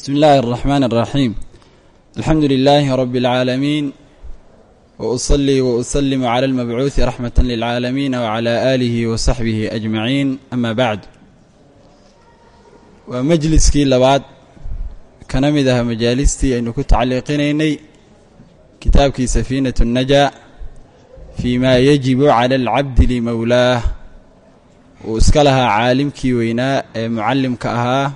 بسم الله الرحمن الرحيم الحمد لله رب العالمين وأصلي وأسلم على المبعوث رحمة للعالمين وعلى آله وصحبه أجمعين أما بعد ومجلسكii labaad kana mid aha majaalistii aynu ku tacliiqinaynay kitaabkii safiinaة النajا fي ma yajibu calى اlcabdi limowlaah uu iska lahaa caalimkii weynaa ee mucallimka ahaa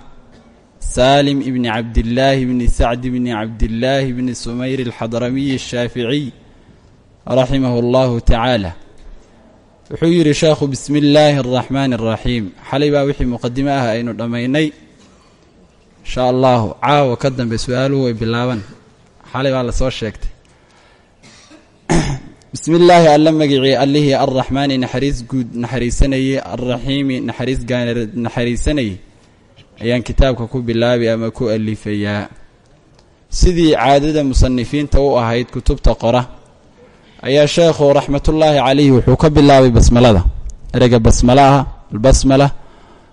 salim ibni cabdillaahi bni sacd bni cabdillaahi bni sumayr alxadramiyi ashaaficiy raximahu allahu tacaala wuxuu yidhi sheekhu bismi illaahi araxmaani araxiim xalay baa wixii muqadimo ah aynu dhammaynay insha allahu caawa ka dambe su'aaluhu way bilaaban xalay baa la soo sheegtay bismi illaahi alla magicii allihii alraxmaani naxariis guud naxariisanayey alraxiimi naxariis gaanaanaxariisanayey ayaan kitaabka ku bilaabi ama ku alifayaa sidii caadada musanifiinta u ahayd kutubta qora ayaa sheekhu raxmatullaahi calayhi wuxuu ka bilaabay basmalada. Ereyga basmala ah albasmala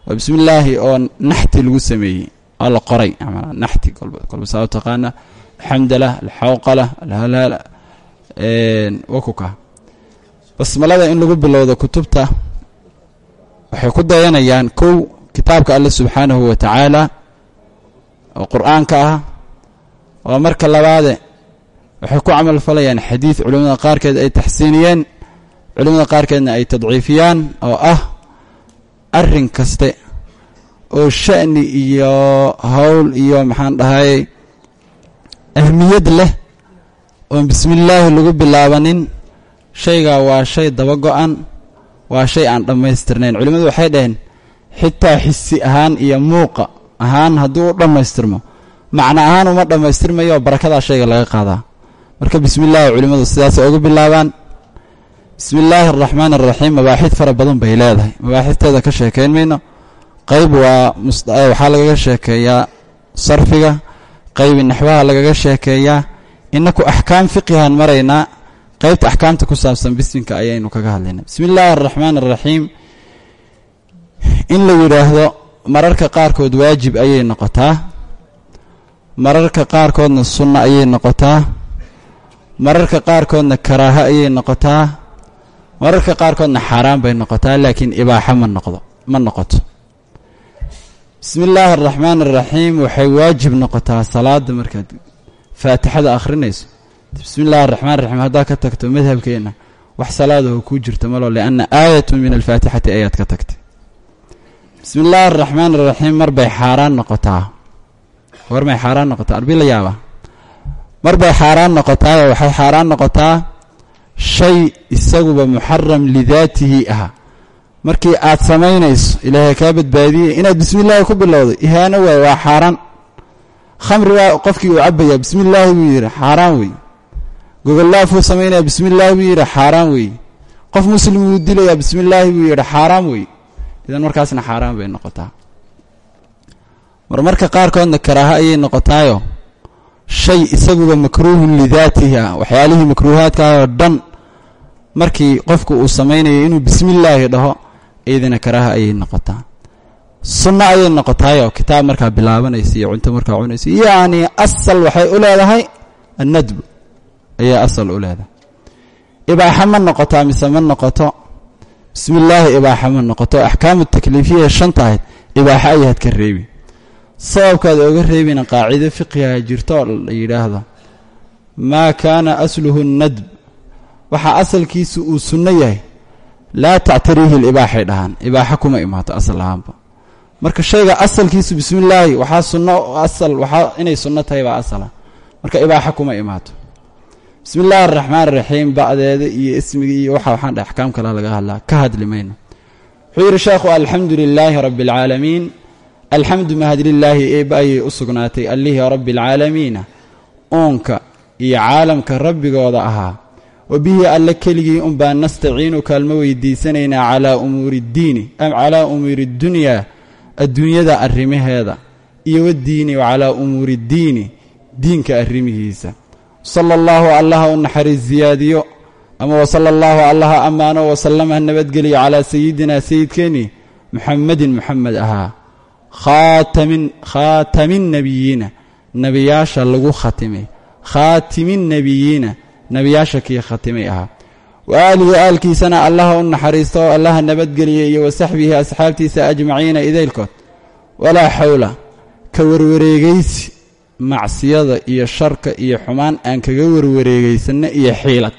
waa bismi illaahi oo naxti lagu sameeyey. Oo la qoray naxti kolba saa u taqaana. Alxamdalah alxawqala alhalaala wakuka. Basmalada in lagu bilowdo kutubta waxay ku dayanayaan kow kitaabka alle subxaanahu wa tacaala oo qur'aanka ah oo marka labaade waxay ku camal falayaan xadiid culimmada qaarkeed ay taxsiiniyeen culimmada qaarkeedna ay tadciifiyaan oo ah arrin kaste oo sha'ni iyo howl iyo maxaan dhahay ahmiyad leh oon bismi illaahi lagu bilaabanin. Shaygaa waa shay daba go-an waa shay aan dhammaystirnayn. Culimmadu waxay dhaheen xitaa xisi ahaan iyo muuqa ahaan hadduu u dhammaystirmo. Macno ahaan uma dhammaystirmayo barakadaa shayga laga qaadaa. Marka bismi illaahi culimmadu sidaasay ugu bilaabaan. Bismi illaahi araxmaan araxiim mabaaxid fara badan bay leedahay. Mabaaxidteeda ka sheekayn mayno. Qayb waa waxaa lagaga sheekeeyaa sarfiga. Qaybi naxwaha lagaga sheekeeyaa. Inaku axkaam fiqihan maraynaa qaybta axkaamta ku saabsan bisminka ayaynu kaga hadlaynaa. Bismi araxmaan araxiim in la yidhaahdo mararka qaarkood waajib ayay noqotaa. Mararka qaarkoodna sunno ayay noqotaa. Mararka qaarkoodna karaaho ayay noqotaa. Mararka qaarkoodna xaaraan bay noqotaa laakiin ibaaxo ma noqdo ma noqoto. Bismi illaahi araxmaan araxiim waxay waajib noqotaa salaada markaad faatixada akhrinayso. Bismi illahi araxmaan raxiim haddaad ka tagto madhabkeenna wax salaadaho kuu jirta malo lianna aayatun min alfaatixati ayaad ka tagtay bismi illaahi araxmaan araxiim mar bay xaaraan noqotaa. War may xaaraan noqotaa. Arbi la yaaba mar bay xaaraan noqotaayo waxay xaaraan noqotaa shay isaguba muxaram lidaatihi ah markii aad samaynayso ilaahay kaa badbaadiyey inaad bismi illaahi ku bilowday ihaano waay waa xaaraan. Khamri baa qofkii uu cabayaa bismi illaahi buu yidhi xaaraan wey gogollaafuu samaynaya bismi illaahi buu yidhi xaaraan wey qof muslim wuu dilayaa bismi illaahi buu yidhi xaaraan wey idan markaasna xaaraan bay noqotaa. Marmarka qaarkoodna karaaho ayay noqotaayo. Shay isaguba makruuhun lidaatihi ah waxyaalihii makruuhaadkaah oo dhan markii qofku uu samaynayo inuu bismi illaahi dhaho iyadana karaaho ayay noqotaa. Sunno ayay noqotaayo kitaab markaa bilaabanaysa iyo cunto markaa cunaysa. Yacni asal waxay u leedahay annadb ayay asal u leedahay. Ibaaxo ma noqotaa mise ma noqoto bismi illaahi ibaaxo ma noqoto. Axkaamu takliifiya shan tahayd ibaaxo ayaad ka reebi. Sababkaad oga reebina qaacido fiqiha jirto la yidhaahdo. Maa kaana asluhu nadb. Waxaa asalkiisu uu sunno yahay. Laa tactariihi libaaxay dhahaan. Ibaaxo kuma imaato asal ahaanba. Marka shayga asalkiisu bismi illaahi waxaa sunno asal waxaa inay sunno tahay baa asala. Marka ibaaxo kuma imaato bismi illaahi araxmaan araxiim ba'deeda iyo ismiga iyo waxa waxaan dheh axkaam kale laga hadlaa. Ka hadli mayno. Wuxuu yidhi sheekhu alxamdu lilaahi rabbi alcaalamiin alxamdu mahadlilaahi eeba ayay u sugnaatay. Allihii rabbi alcaalamiina uunka iyo caalamka rabbigooda ahaa. Wa bihi alle keligii unbaan nastaciinu kaalmo weydiisanaynaa calaa umuuri ddiini am calaa umuuri ddunyaa adduunyada arrimaheeda iyo waddiini wa calaa umuuri ddiini diinka arrimihiisa sala allaahu allaha u naxariis siyaadiyo ama wasala allaahu allaha ammaano wasalama nabadgeliyo calaa sayidinaa sayidkeennii muxamedin muxamed ahaa. Khaatamin khaatamin nebiyiina nebiyaasha lagu khatimay. Khaatimin nebiyiina nebiyaasha kii khatimay ahaa. Wa aalihi aalkiisana allaha u naxariisto oo allaha nabadgeliya iyo wa saxbihi asxaabtiisa ajmaciina idaylkood. Walaa xawla ka warwareegaysi macsiyada iyo sharka iyo xumaan aan kaga warwareegaysanno iyo xiilad.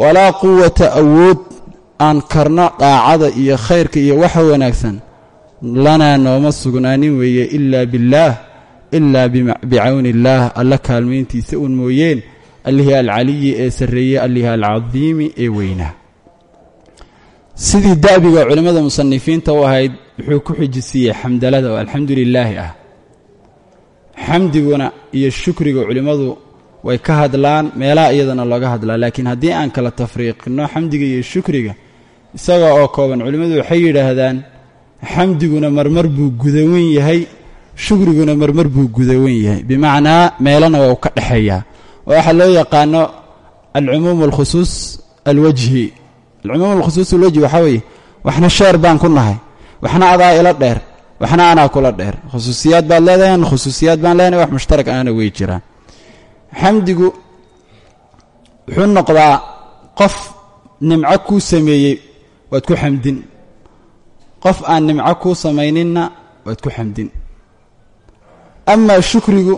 Walaa quwata awood aan karno daacada iyo khayrka iyo waxa wanaagsan lanaa nooma sugnaanin weeye ilaa billaah ilaa bicawni illaah alla kaalmayntiisa un mooyeen allihii alcaliyi ee sarreeye allihii alcadiimi ee weynaa sidii da'biga culimmada musanifiinta u ahayd wuxuu ku xijisiiyey xamdalada oo alxamdu lilaahi ah xamdiguna iyo shukriga culimmadu way ka hadlaan meelaha iyadana looga hadlaa. Laakiin haddii aan kala tafriiqino xamdiga iyo shukriga isaga oo kooban culimmadu waxay yidhaahdaan xamdiguna marmar buu gudawan yahay shukriguna marmar buu gudawan yahay. Bimacnaa meelana waa u ka dhexeeyaa oo waxaa loo yaqaano alcumuum alkhusuus alwajhi. Alcumuum alkhusuus alwajhi waxaa weeye waxna sheer baan ku nahay waxna adaa ila dheer waxna anaa kula dheer. Khusuusiyaad baad leedahay khusuusiyaad baan leenahay wax mushtarak aana wey jiraan. Xamdigu wuxuu noqdaa qof nimco kuu sameeyey waad ku xamdin. Qof aan nimco kuu samayninna waad ku xamdin. Amaa shukrigu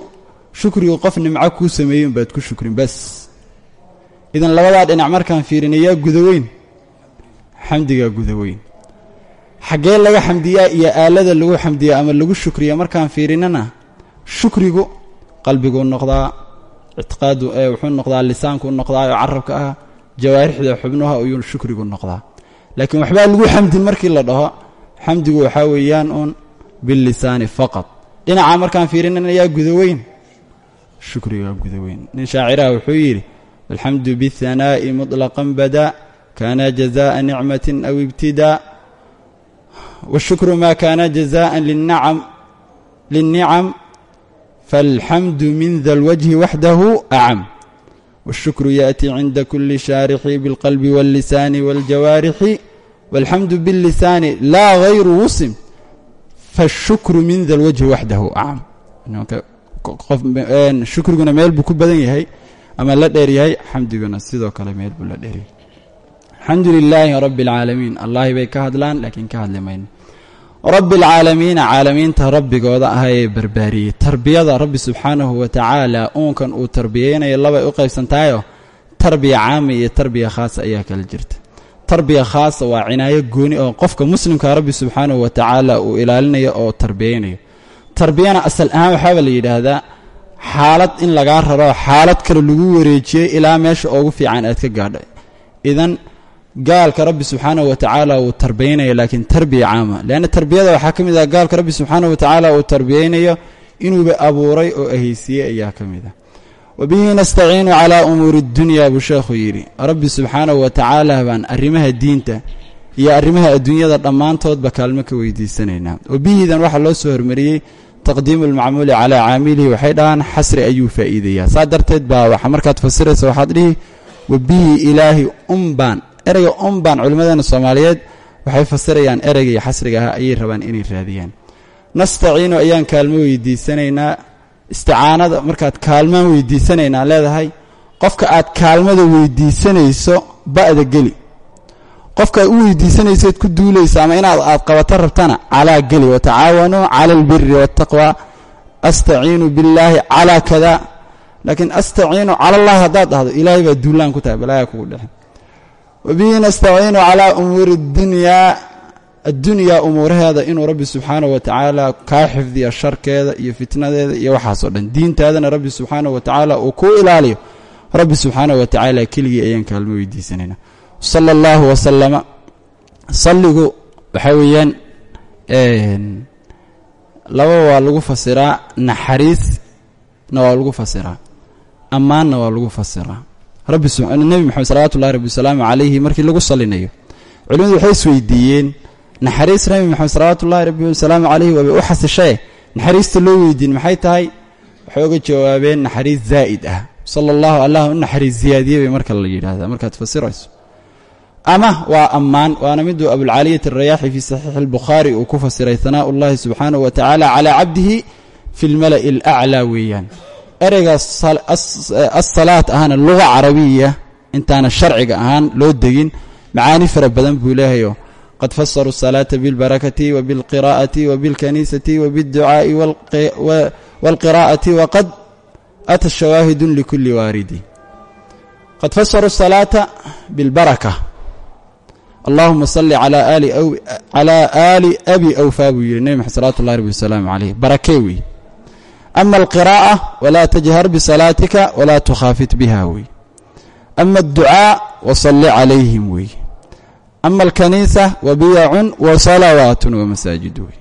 shukrigu qof nimco kuu sameeyey unbaad ku shukrin bas. Idan labadaa dhinac markaan fiirinayaa gudaweyn xamdigaa gudaweyn xaggee laga xamdiyaa iyo aalada lagu xamdiyaa ama lagu shukriya markaan fiirinana shukrigu qalbiguu noqdaa ictiqaadu ee wuxuu noqdaa lisaankuu noqdaa oo carabka ah jawaarixda xubnuha ayuu shukrigu noqdaa. Laakiin waxbaa lagu xamdin markii la dhaho xamdigu waxaa weeyaan uun billisaani faqad dhinaca markaan fiirinana yaa gudaweyn shukrigaa gudaweyn nin shaaciraha wuxuu yidhi alxamdu bihanaa'i muطlaqan bada kaana jazaءa nicmatin aw ibtidaa washukru ma kaana jazaءa linnicam falxamdu min da lwajhi waxdahu acam wاshukru yaأti cinda kuli shaarixi biاlqalbi wاllisaani wاljawaarixi wاlxamdu biاllisaani laa gayru wusim faاshukru min da lwajhi waxdahu acam shukriguna meel buu ku badan yahay ama la dheer yahay xamdiguna sidoo kale meel buu la dheeryahay alxamdu lilaahi rabbi اlcaalamiin allahi bay ka hadlaan laakiin ka hadli mayno rabbi alcaalamiina caalamiinta rabbigooda ah ee barbaariyey. Tarbiyada rabbi subxaanahu wa tacaala uunkan uu tarbiyeynayo labay u qaybsantahayoo tarbiya caama iyo tarbiya khaasa ayaa kala jirta. Tarbiya khaasa waa cinaayo gooni oo qofka muslimka rabbi subxaanahu wa tacaala uu ilaalinayo oo tarbiyeynayo tarbiyana asal ahaan waxaaba la yidhaahdaa xaalad in lagaa raro xaalad kale lagu wareejiyey ilaa meesha ugu fiican aad ka gaadha idan gaalka rabbi subxaanahu wa tacaala uu tarbiyeynaya laakiin tarbiya caama. Leanna tarbiyada waxaa ka mid ah gaalka rabbi subxaanahu wa tacaala uu tarbiyeynayo inuuba abuuray oo ahaysiiyey ayaa ka mid ah. Wa bihi nastaciinu calaa umuuri اddunya buu sheekhu yidhi. Rabbi subxaanahu wa tacaala baan arrimaha diinta iyo arrimaha adduunyada dhammaantoodba kaalmo ka weydiisanaynaa. Wa bihidan waxaa loo soo hormariyey taqdiimu lmacmuuli calaa caamilihi waxay dhahaan xasri ayuu faa'iidayaa saa darteed baa waxa markaad fasiraysa waxaad dhihi wa bihi ilaahi umbaan ereyga umbaan culimmadeena soomaaliyeed waxay fasirayaan ereyga iyo xasriga ah ayay rabaan inay raadiyaan. Nastaciinu ayaan kaalmo weydiisanaynaa isticaanada markaad kaalmaan weydiisanaynaa leedahay qofka aad kaalmada weydiisanayso ba'da geli. Qofka aad u weydiisanaysood ku duulaysa ama inaad aad qabato rabtana calaa geli watacaawanuu cala albiri waataqwa astaciinu billaahi calaa kada laakiin astaciinu cala allahi haddaad dhahdo ilaahay baa duulaan ku tahay balaayaa kugu dhexe wabihi nastaciinu calaa umuuri اdunyaa addunyaa umuuraheeda inuu rabbi subxaanahu wa tacaala kaa xifdiyo sharkeeda iyo fitnadeeda iyo waxaasoo dhan diintaadana rabbi subxaanahu wa tacaala uu kuu ilaaliyo rabbi subxaanahu wa tacaala keligii ayaan kaalmo weydiisanayna sala allahu wasalama salligu waxaa weeyaan laba waa lagu fasiraa naxariisna waa lagu fasiraa ammaanna waa lagu fasiraa nebi moxamed salawatu ullahi rabbi wasalaamu calayhi markii lagu salinayo. Culimadu waxay isweydiiyeen naxariis nebi moxamed salawaatu ullahi rabbi wasalaamu calayhi waabay u xasishae naxariista loo weydiin maxay tahay? Waxay uga jawaabeen naxariis zaa'id ah. Sala allahu allah u naxariis ziyaadiye bay marka la yidhaahdaa. Markaad fasirayso. Ama waa ammaan waana miduu abulcaaliyati arayaaxi fii saxiixi albukhaari uu ku fasiray hanaa'u ullahi subxaanahu wa tacaala calaa cabdihi fi lmala'i alaclaa weeyaan ereyga asalaad ahaana luga carabiya intaana sharciga ahaan loo degin macaani fara badan buu leehayoo qad fasaru salaata bilbarakati wa bilqiraa'ati wa bilkaniisati wa biاdducaa'i wاlqiraa'ati waqad ata shawaahidun likulli waaridi. Qad fasaru salaata bilbaraka. Allahuma salli calaa aali abi awfaa buu yidhi nebi maxamed salawatu llahi rabi wasalaamu caleyh barakee wey ama alqiraa'a walaa tajhar bisalaatika walaa tukhaafit biha wey ama adducaa wasalli calayhim wey ama alkaniisa wa biyacun wa salawaatun wa masaajid wey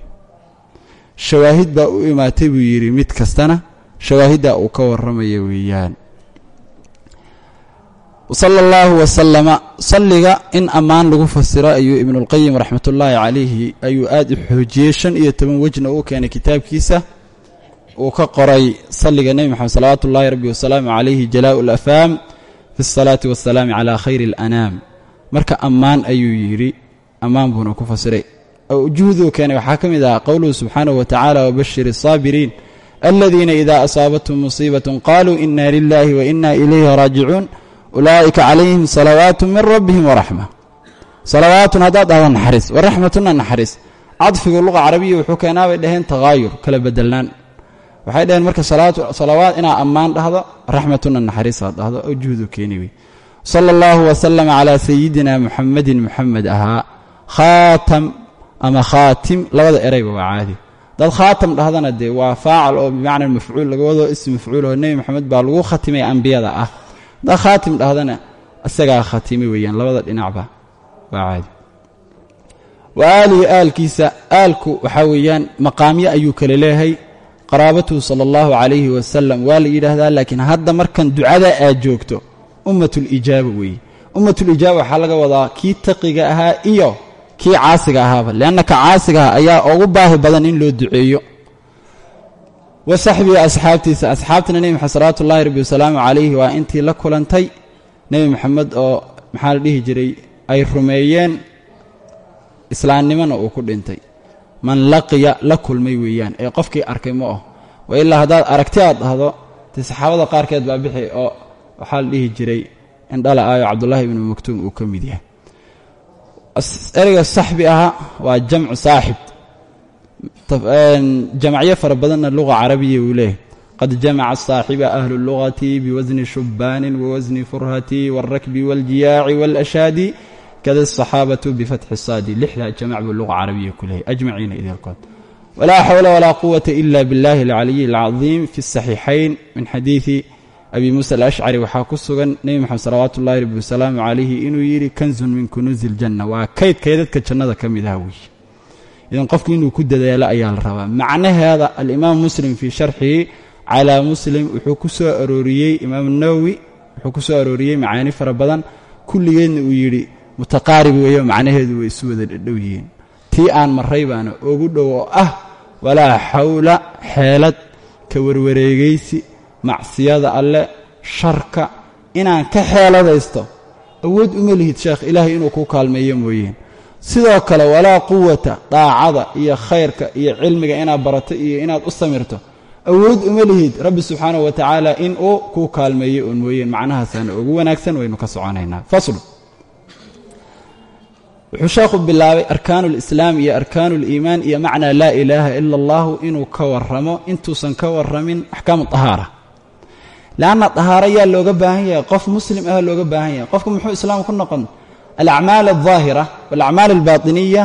shawaahid baa u imaatay buu yidhi mid kastana shawaahiddaa uu ka warramaya weeyaan sala allahu wasalama salliga in ammaan lagu fasiro ayuu ibnuulqayim raxmatullaahi calayhi ayuu aad u xoojiyey shan iyo toban wejna uu keenay kitaabkiisa uu ka qoray salliga nebi moxamed salawaatu ullaahi rabbi wasalaamu calayhi jalaa'u alafaam fi asalaati wassalaami calaa khayri alanaam marka ammaan ayuu yidhi ammaan buuna ku fasiray. Ujuhduu keenay waxaa ka mid ah qowluhu subxaanahu wa tacaala wabashir asaabiriin aladiina idaa asaabathum musiibatun qaluu ina lilahi wa ina ilayhi raajicuun ulaa'ika calayhim salawaatu min rabbihim waraxma salawaatun haddaad dhahda naxariis waraxmatuna naxariis. Cadfigu luqa carabiya wuxuu keenaa bay dhaheen takaayur kala bedelnaan waxay dhaheen marka salawaad inaa ammaan dhahdo raxmatuna naxariis aad dhahdo oo juhdu keeni sala allahu wasalama calaa sayidina muxamedin muxamed ahaa khaatam ama khaatim labada erayba waa caadi. Dad khaatam dhahdana dee waa faacal oo bimacna mafcuul laga wado ism mafcuul oo nebi moxamed baa lagu khatimay ambiyada ah. Dad khaatim dhahdana isagaa khatimi weeyaan labada dhinacba waa caadi. Wa aalihi aalkiisa aalku waxaa weeyaan maqaamyo ayuu kale leeyahay qaraabatuhu sala allahu calayhi wasalam waa la yidhaahdaa laakiin hadda markan ducada aad joogto ummatulijaaba weeye ummatulijaaba waxaa laga wadaa kii taqiga ahaa iyo kii caasiga ahaaba. Leanna ka caasiga ah ayaa ugu baahi badan in loo duceeyo. Wa saxbihi asxaabtiisa. Asxaabtana nebi maxamed salawaatu ullahi rabbi wasalaamu calayhi waa intii la kulantay. Nebi moxamed oo maxaa la dhihi jiray ay rumeeyeen islaamnimona uu ku dhintay man laqiya la kulmay weeyaan. Ee qofkii arkay ma ah wa ilaa haddaad aragti aad dhahdo dee saxaabada qaarkeed baa bixi oo waxaa la dhihi jiray in dhala aayo cabdulaahi ibnu maktuum uu ka mid yahay. Ereyga saxbi aha waa jamc saaxib. Jamacyo fara badanna luga carabiya uu leeyahy qad jamaca saaxiba ahlu lugati biwasni shubbaanin wawasni furhati waarakbi waاljiyaaci waalashaadi kada asaxaabatu bifatxi saadi lixdaa jamac buu luqa carabiya ku leeyahy ajmaciina ideelkood walaa xawla walaa quwata ila biاllahi alcaliyi alcadiim fi اsaxiixayn min xadiidi abi muusa alashcari waxaa ku sugan nebi moxamed salawaatu ullahi rabbi wasalaamu calayhi inuu yidhi kanzun min kunuusi iljanna waa kayd kaydadka jannada ka mid ah weeye idan qofku inuu ku dadaalo ayaa la rabaa macnaheeda alimaam muslim fii sharxihi calaa muslim wuxuu ku soo arooriyey imaam nawowi mutaqaarib weeyo macnaheedu way isu wada dhadhow yihiin. Tii aan maray baana ugu dhow oo ah walaa xawla xeelad ka warwareegaysi macsiyada alle sharka inaan ka xeeladaysto. Awood uma lihid sheekh ilaahay inuu kuu kaalmeeyo mooyeen. Sidoo kale walaa quwata daacada iyo khayrka iyo cilmiga inaad barato iyo inaad u samirto. Awood uma lihid rabbi subxaanahu wa tacaala in uu kuu kaalmeeyo uun mooyeen. Macnahaasaana ugu wanaagsan waynu ka soconaynaa. Faslu wuxuu sheekhu bilaabay arkaanu lislaam iyo arkaanu liimaan iyo macnaa laa ilaaha ila allahu inuu ka warramo intuusan ka warramin axkaamu tahaara leanna tahaaro yaa looga baahan yahay qof muslim ah looga baahan yahay. Qofku muxuu islaam ku noqon? Alacmaal aldaahira walacmaal albaatiniya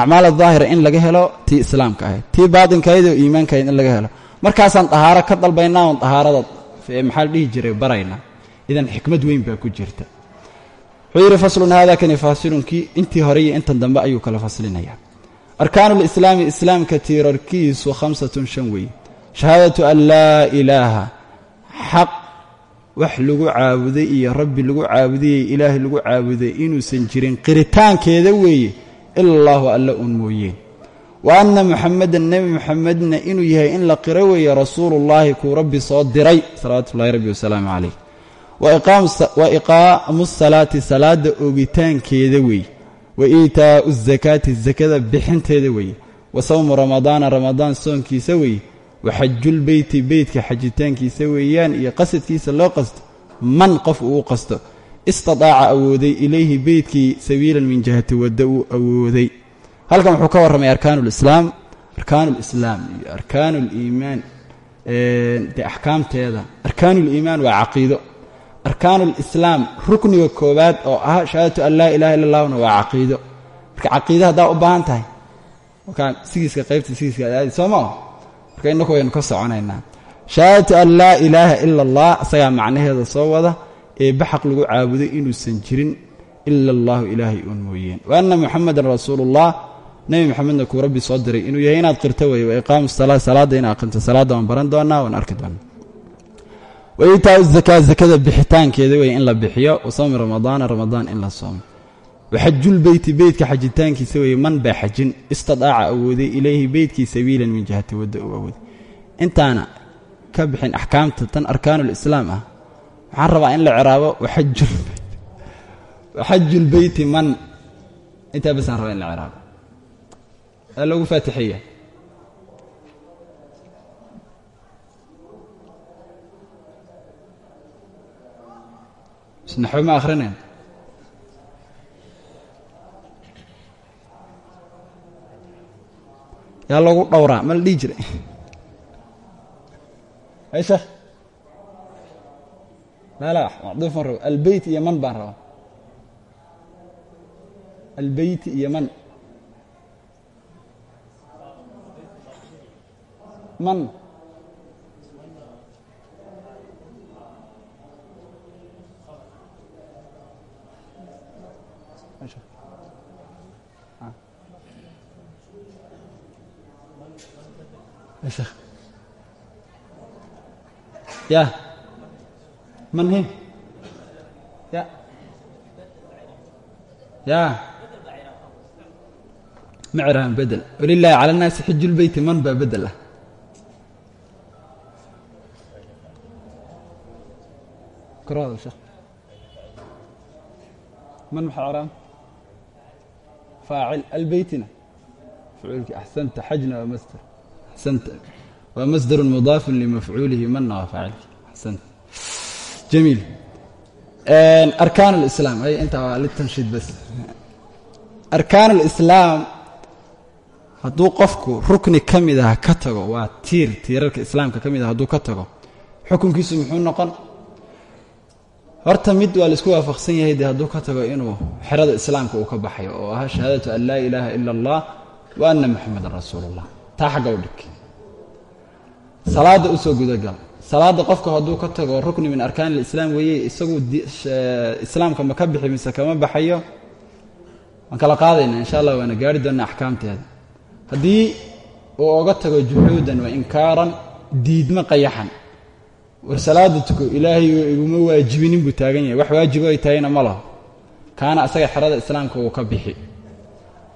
acmaal aldaahira in laga helo tii islaamka ahayd. Tii baatinkahayd oo iimaankahayd in laga helo. Markaasaan tahaaro ka dalbaynaa oon tahaarada maxaa la dhihi jiray baraynaa idan xikmad weyn baa ku jirta wuxuu yidhi faslun haada kani faasilunkii intii hore iyo intan dambe ayuu kala faslinayaa arkaanu lislaami islaamka tiirarkiisu khamsatun shan weeye shahaadatu an laa ilaaha xaq wax lagu caabuday iyo rabbi lagu caabudayey ilaahay lagu caabuday inuusan jirin qiritaankeeda weeye ila allaahu alla uun mooyeen wa anna muxamedan nebi muxamedna inuu yahay in la qiro weeye rasuulullaahi kuu rabbi soo diray salawaatu ullahi rabbi wasalaamu calayh wa iqaamu salaati salaada ogitaankeeda wey. Wa iitaau zakaati zakada bixinteeda wey. Wa sawmu ramadaana ramadaan soonkiisa wey. Wa xajulbeyti beytka xajitaankiisa weeyaan iyo qasadkiisa loo qasto man qof uu qasto. Istidaaca awooday ilayhi beytkii sabiilan min jihati wadda uu awooday. Halkan wuxuu ka warramay arkaan lislaam arkaan lislaam iyo arkaan liimaan dee axkaamteeda. Arkaan liimaan waa caqiido arkaan lislaam rukniga koowaad oo ah shahaadatu an laa ilaha illa allahuna waa caqiido. Marka caqiida haddaa u baahan tahay. Markaa sigiiska qaybta sigiiska aadi soo maa marka innaku waynu ka soconaynaa. Shahaadatu an laa ilaaha ila allah asagaa macnaheeda soo wada ee baxaq lagu caabuday inuusan jirin ila allahu ilaahay uun mooyeen. Wa anna muxamadan rasuulullah. Nebi moxamedna kuu rabbi soo diray inuu yahay inaad qirto weeye wa iqaamu salaa salaadda inaad aqrinto salaadda waan baran doonaa waan arki doonaa wa iitaau zakaa zakada bixitaankeeda weeye in la bixiyo. Wa sawmi ramadaana ramadaan in la soomo wa xajulbeyti beytka xajitaankiisa weeye man baa xajin. Istidaaca awooday ilayhi beytkii sabiilan min jihati wadda uu awooday. Intaana ka bixin axkaamta tan arkaanulislaam ah waxaan rabaa in la ciraabo waxajulbeyti man. Intaa basaan rabaa in la ciraabo. Aa loogu faatixeeya isnaxo ma akhrinayn yaa loogu dhowraa ma la dhihi jiray? Ay sheekh laa laa macduufan rabo. Albeyt iyo man baan rabaa albeyti iyo man. Man ya man he ya ya ma ciraan bedel walilaahi cala nnaasi xiju lbeyti man baa bedel ah. Man maxaa ciraan faacil albeytina facuulki axsanta xajna waa masder axsanta waa masdaru mudaafun limafcuulihi manna waa faacilki axsanta jamiil arkaan alislaam ay intaa waa litanshiid bas arkaan alislaam hadduu qofku rukni ka mid ah ka tago waa tiir tiirarka islaamka ka mid ah hadduu ka tago xukunkiisu muxuu noqon horta mid waa la isku waafaqsan yahay dee hadduu ka tago inuu xerada islaamka uu ka baxayo oo ah shahaadatu an laa ilaha ila allah wa anna muxamedan rasuulu taa xagga u dhig salaadda u soo gudagal salaadda qofku hadduu ka tago rukni min arkaan ilislaam weeye isagu islaamka ma ka bixi mise kama baxayo? Waan kala qaadayna insha allah waana gaari doonna axkaamteeda. Haddii uu oga tago juxuudan wa inkaaran diidmo qayaxan. War salaada tuko ilaahay iguma waajibinin buu taagan yahay. Wax waajibo ay tahayna ma laho kaana asaga xerada islaamka uu ka bixi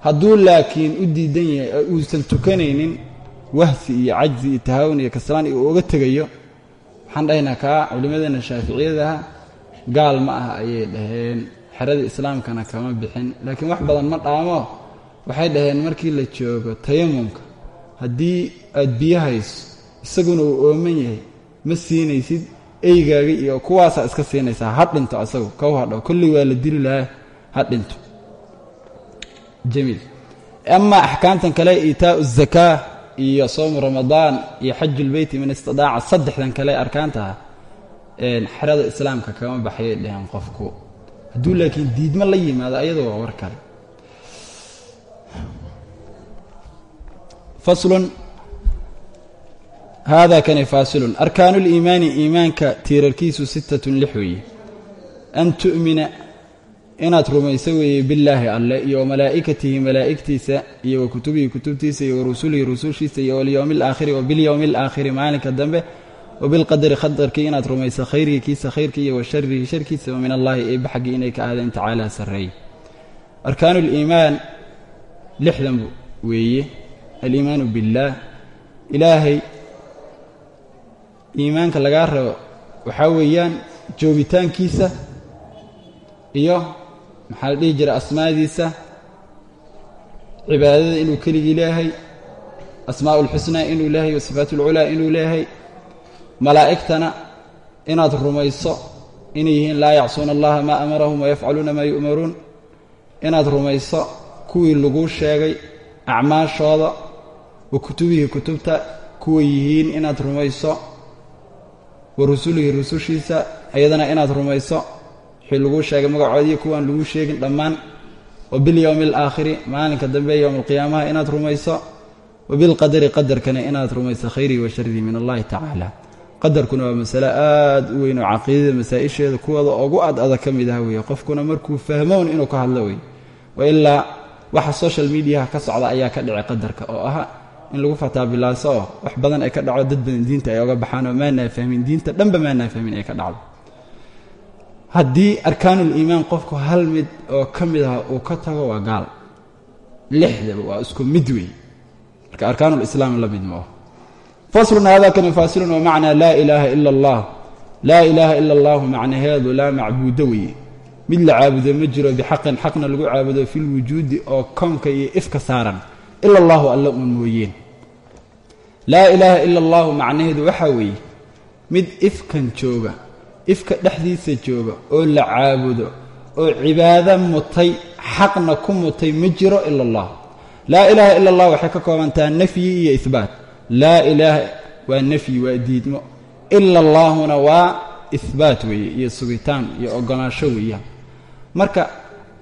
hadduu laakiin u diidan yahay uusan tukanaynin wahsi iyo cajzi iyo tahaawun iyo kaslaan iyo uga tegayo waxaan dhahaynaa kaa culimmadeenna shaaficiyadaha gaal ma ah ayay dhaheen. Xeradii islaamkana kama bixin. Laakiin wax badan ma dhaamo. Waxay dhaheen markii la joogo tayamumka haddii aad biyo hayso isaguna uu ooman yahay. Ma siinaysid eygaaga iyo kuwaasaa iska siinaysaa. Ha dhinto asagu kow hadho kulli waa la dili lahaa ha dhinto jamiil amaa axkaamtan kale iitaau zakaa iyo sowmu ramadaan iyo xaju lbeyti man istidaaca saddexdan kale arkaantaha xerada islaamka kama baxayay dheheen qofku. Hadduu laakiin diidmo la yimaado ayadu waa war kale faslun. Hada kani faasilun arkaanu liimaani iimaanka tiirarkiisu sittatun lix weeye an tu'mina inaad rumayso weeye billaahi alle iyo wamalaa'ikatihi malaa'igtiisa iyo wa kutubihi kutubtiisa iyo wa rusulihi rusushiisa iyo walyowmi alaakhiri wa bilyowmi alaakhiri maalinka dambe wa bilqadari qadarkii inaad rumayso khayrigii khayrka iyo wa sharihi sharkiisa wa min allaahi eebba xaggii inay ka ahdeen tacaala sarreey. Arkaanu liimaan lixdan weeye. Aliimaanu billaah. Ilaahay iimaanka lagaa rabo waxaa weeyaan joogitaankiisa iyo maxaa la dhihi jiray asmaadiisa? Cibaadada inuu keligii leeyahay asmaa ulxusnaa inuu leeyahay wasifaat ulculaa inuu leeyahay malaa'igtana inaad rumayso inay yihiin laa yacsuuna allaha maa amarahum wayafcaluuna maa yu'maruun inaad rumayso kuwii laguu sheegay acmaashooda wa kutubihii kutubta kuway yihiin inaad rumayso wa rusulihi rusushiisa iyadana inaad rumayso wixii laguu sheegay magacoodiiyo kuwaan laguu sheegin dhammaan. Wa alaakhiri maalinka dambe yowma alqiyaamaha inaad rumayso. Wa bilqadari qadarkana inaad rumayso khayrii wa sharii min allahi tacaala qadarkuna waa masale aad u weyn oo caqiidada masaa-isheeda kuwada ugu ad adag ka mid ah weeye. Qofkuna markuu fahmown inuu ka hadlo wey wa ilaa waxa social mediaha ka socda ayaa ka dhici qadarka oo ah in lagu fataabilaaso oo wax badan ay ka dhaco dad badan diinta ay oga baxaan oo maanaa fahmin diinta dhanba maanaa fahmin ay ka dhacdo haddii arkaanuliimaan qofku hal mid oo ka mid ah uu ka tago waa gaal. Lixdaba waa isku mid wey marka arkaanulislaam la mid maaho faslun haadakani faasilun wa macnaa laa ilaaha ila allah. Laa ilaaha ila allahu macnaheedu laa macbuudo weye mid la caabudo ma jiro bixaqin xaqna lagu caabudo filwujuudi oo koonka iyo ifka saaran. Ila allahu alla uun mooyeen. Laa ilaaha ila allahu macnaheedu waxaa weeye mid ifkan jooga ifka dhexdiisa jooga oo la caabudo oo cibaado mutay xaqna ku mutay ma jiro ila allah laa ilaaha ila allah waxay ka koobantaa nafyi iyo ihbaat. Laa ilaaha waa nafyi waa diidmo. Ila allaahuna waa ihbaat weeye iyo sugitaan iyo ogolaansho weeyaan marka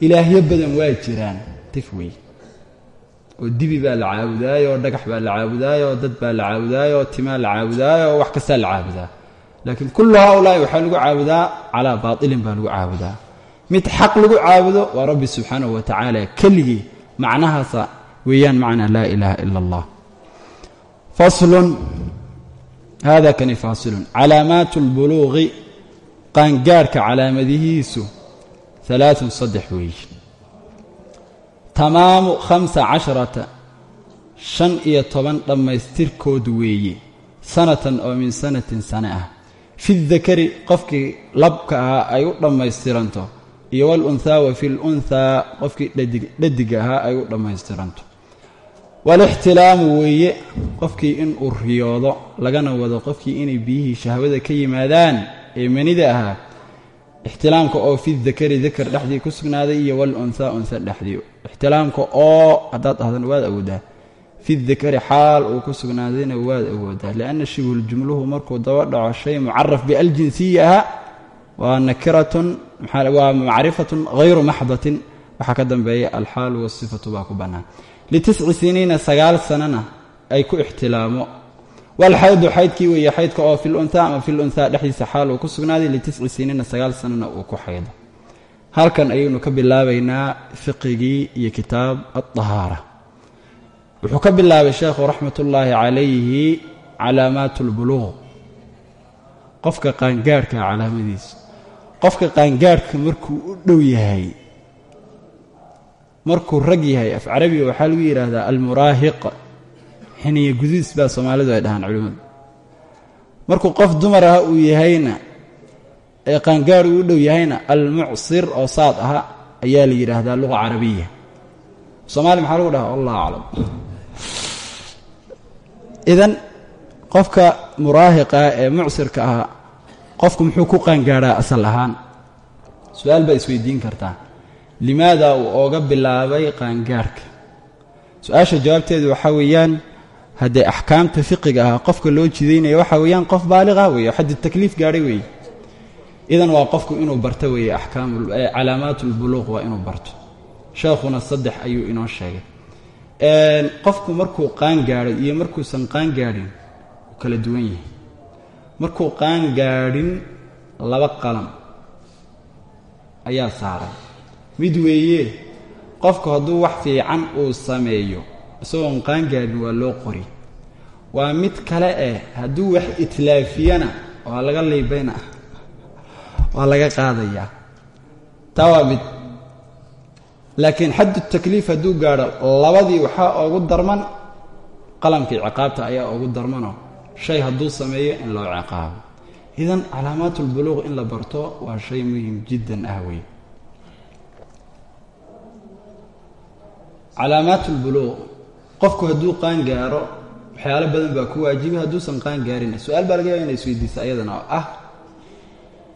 ilaahyo badan waa jiraan tif weeye. Oo dibi baa la caabudaayo oo dhagax baa la caabudaayo oo dad baa la caabudaayo oo timaa la caabudaayo oo wax kastaa la caabudaa laakiin kullu haaulaahi waxaa lagu caabudaa calaa baatilin baa lagu caabudaa. Mid xaq lagu caabudo waa rabbi subxaanahu wa tacaala keligii macnahaasa weeyaan macnaa laa ilaaha ila allah faslun hada kani faasilun calaamaatu اlbuluuqi qaangaarhka calaamadihiisu alaaثun saddex weeye tamaamu khamsa casharata shan iyo toban dhammaystirkood weeye sanatan oo min sanatin sane ah fi dakari qofkii labka ahaa ay u dhammaystiranto iyo walunhaa wa fi lunhaa qofkii dhadiga ahaa ay u dhammaystiranto. Walixtilaamu weeye qofkii inuu riyoodo lagana wado qofkii inay biyihii shahwada ka yimaadaan ee manida ahaa ixtilaamka oo fi dakari dakar dhexdii ku sugnaaday iyo walunhaa unha dhexdii. Ixtilaamka oo haddaad dhahdan waad awoodaa fi dakari xaal uu ku sugnaadayna waad awoodaa lianna shibhuljumluhu markuu daba dhaco shay mucaraf bialjinsiyi ahaa waa nakiratun waa macrifatun hayru maxdatin. Waxaa ka dambeeya alxaalu wasifatu baa ku bannaan. Litisci siniina sagaal sanana ay ku ixtilaamo. Walxaydu xaydkii weeye xaydka oo fil unha ama fil unha dhexdiisa xaal uu ku sugnaaday litisci siniina sagaal sanana uu ku xaydo. Halkan ayaynu ka bilaabaynaa fiqigii iyo kitaab alطahaara wuxuu ka bilaabay sheekhu raxmat ullaahi calayhi calaamaat اlbuluuq qofka qaangaarhka calaamadiisa. Qofka qaangaarhka markuu u dhow yahay markuu rag yahay af carabiga waxaa lagu yidhaahdaa almuraahiq. Xiniya guduus baa soomaalidu ay dhahaan culimmadu. Markuu qof dumar ah uu yahayna ee qaangaar uu u dhow yahayna almucsir oo saad aha ayaa la yidhaahdaa luqa carabiya. Soomaaliya maxaa lagu dhahaa? Wallah aclam idan qofka muraahiqa ee mucsirka ah qofku muxuu ku qaangaadhaa asal ahaan? Su'aal baa isweydiin kartaa. Limaada uu ooga bilaabay qaangaarhka su'aasha jawaabteedu waxaa weeyaan haddee axkaamta fiqiga ah qofka loo jidaynaya waxaa weeyaan qof baaliqa weeye xaddi takliif gaadhay weeye. Idan waa qofku inuu barto weeye axkaam calaamaat ulbuluuq waa inuu barto. Sheekhuna saddex ayuu inoo sheegay qofku markuu qaan gaadhay iyo markuusan qaan gaadhin uu kala duwan yahay. Markuu qaan gaadhin laba qalam ayaa saaran. Mid weeye qofku hadduu wax fiican uu sameeyo isagoon qaan gaadhin waa loo qori. Waa mid kale eh hadduu wax itlaafiyana waa laga liibayna waa laga qaadayaa. Taa waa mid laakiin xaddu takliif hadduu gaadho labadii waxaa ugu darman qalamkii ciqaabta ayaa ugu darmanoo shay hadduu sameeyo in loo ciqaabo. Idan calaamaatulbuluuq in la barto waa shay muhiim jiddan ah wey calaamaatulbuluuq qofku hadduu qaan gaaro waxyaalo badan baa ku waajibay hadduusan qaan gaarin. Su'aal baa laga yaaba ina isweydiisa ayadana oo ah